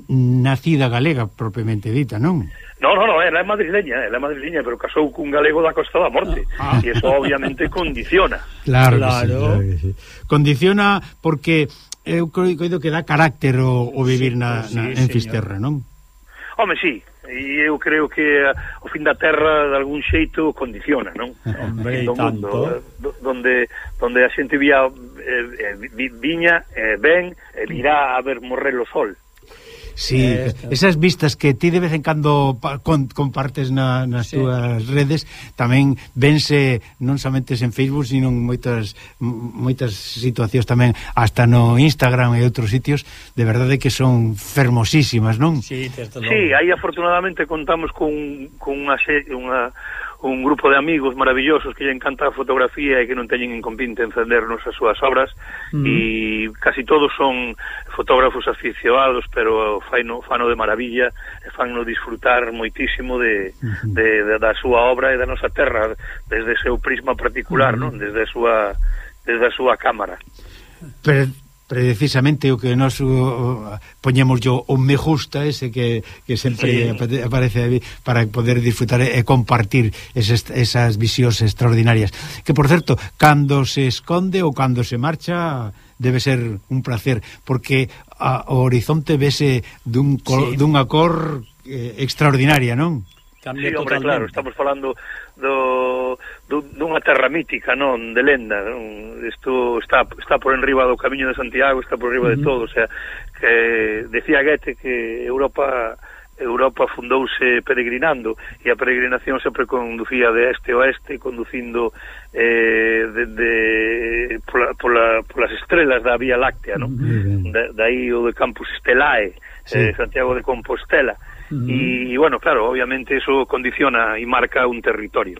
Speaker 2: nacida galega propiamente dita, non?
Speaker 10: No, no, no, ela é madrileña, ela é madrileña, pero casou cun galego da Costa da Morte, ah. ah. e eso obviamente condiciona.
Speaker 2: Claro, claro. Que sí, claro que sí. Condiciona porque eu coido que dá carácter o, o vivir na, sí, na, sí, en señor. Fisterra, non?
Speaker 10: Home, sí, e eu creo que eh, o fin da terra de algún xeito condiciona, non?
Speaker 1: Hombre, do mundo, tanto.
Speaker 10: Eh, donde, donde a xente vía, eh, eh viña eh, ben, eh, virá a ver morrer o sol.
Speaker 2: Sí, eh, esas vistas que ti de vez en cando con, compartes na, nas sí. túas redes tamén vense non somente en Facebook, sino en moitas moitas situacións tamén hasta no Instagram e outros sitios, de verdade que son fermosísimas, non?
Speaker 10: Sí, certo, sí aí afortunadamente contamos con, con unha, unha un grupo de amigos maravillosos que lle encanta a fotografía e que non teñen inconvinte encendernos as súas obras mm. e casi todos son fotógrafos aficionados pero faino, fano de maravilla e fanno disfrutar moitísimo de, mm de, de, da súa obra e da nosa terra desde seu prisma particular, mm non? desde a súa desde a súa cámara.
Speaker 2: Pero precisamente o que nos o, poñemos yo o me gusta ese que, que sempre sí. aparece aí para poder disfrutar e compartir esas, esas visións extraordinarias que por certo, cando se esconde ou cando se marcha debe ser un placer porque a, o horizonte vese dun col, sí. dunha cor eh, extraordinaria, non?
Speaker 10: Cambia sí, hombre, totalmente. claro, estamos falando do, do, dunha terra mítica, non, de lenda, non? Isto está, está por enriba do Camiño de Santiago, está por enriba uh -huh. de todo, o sea, que decía Goethe que Europa Europa fundouse peregrinando e a peregrinación sempre conducía de este a oeste, conducindo eh, de, de, pola, pola, polas estrelas da Vía Láctea, non? Da, daí o de Campus Stelae, sí. eh, Santiago de Compostela, -huh. Y, y bueno, claro, obviamente eso condiciona y marca un territorio.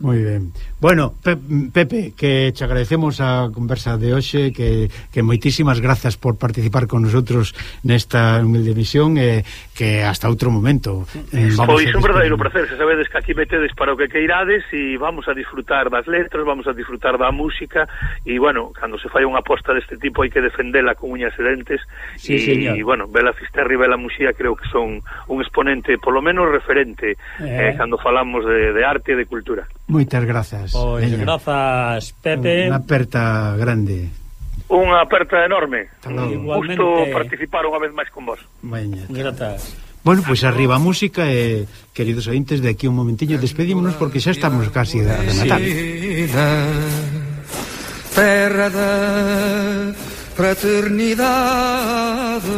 Speaker 2: Moi ben. Bueno, Pepe, que te agradecemos a conversa de hoxe que, que moitísimas grazas por participar con nosotros nesta humilde misión eh, que hasta outro momento
Speaker 10: eh, vamos Pois un verdadeiro placer, se sabedes que aquí metedes para o que queirades e vamos a disfrutar das letras, vamos a disfrutar da música e bueno, cando se fai unha aposta deste tipo hai que defendela con uñas e dentes sí, e, e bueno, Bela Fisterri e Bela Muxía creo que son un exponente polo menos referente eh. eh, cando falamos de, de arte e de cultura.
Speaker 2: Moitas grazas. Grazas.
Speaker 1: Pois veña. grazas, Pepe.
Speaker 2: Unha aperta grande.
Speaker 10: Unha aperta enorme. Igualmente... gusto participar unha vez máis con vos.
Speaker 2: Veña.
Speaker 1: Grazas.
Speaker 2: Bueno, pois pues arriba a música e, eh, queridos ointes, de aquí un momentiño despedímonos porque xa estamos casi a rematar.
Speaker 9: Terra da fraternidade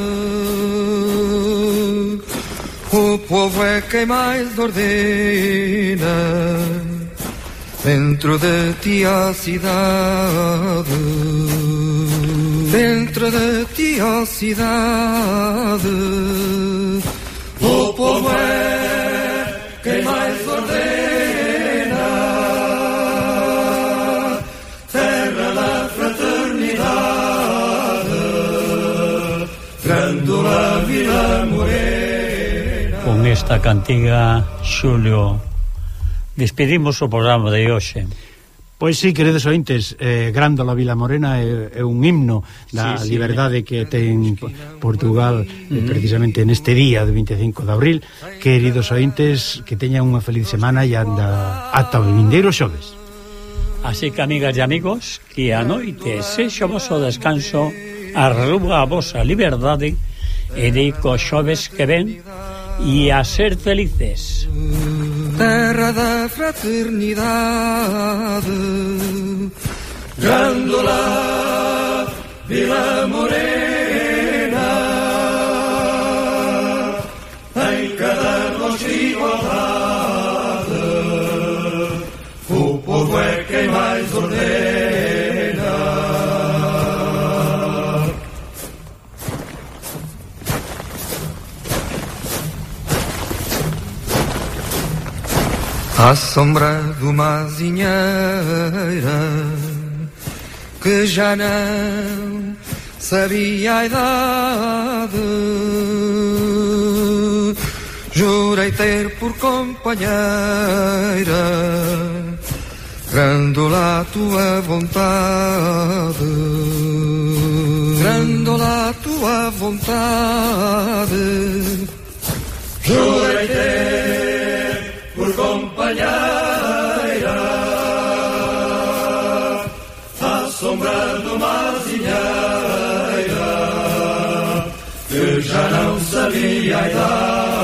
Speaker 9: O povo é quem mais ordena Dentro de ti a cidade. Dentro de ti a cidade. O povo é quem mais ordena. Terra da fraternidade. Grândola Vila Morena.
Speaker 1: Con esta cantiga, Xulio Despedimos o programa de hoxe.
Speaker 2: Pois sí, queridos ointes, eh, Grándola Vila Morena é, é un himno da sí, sí, liberdade que ten Portugal eh, mm-hmm. precisamente neste día do 25 de abril. Queridos ointes, que teñan unha feliz semana e anda ata o vindeiro xoves.
Speaker 1: Así que, amigas e amigos, que a noite sexo vosso descanso arruga a vosa liberdade e deico xoves que ven e a ser felices
Speaker 9: terra da fraternidade. Grandola, Vila Morena. À sombra de uma azinheira que já não sabia a idade. Jurei ter por companheira Grândola a tua vontade Grândola a tua vontade Jurei ter companheira assombrando uma azinheira que já não sabia a idade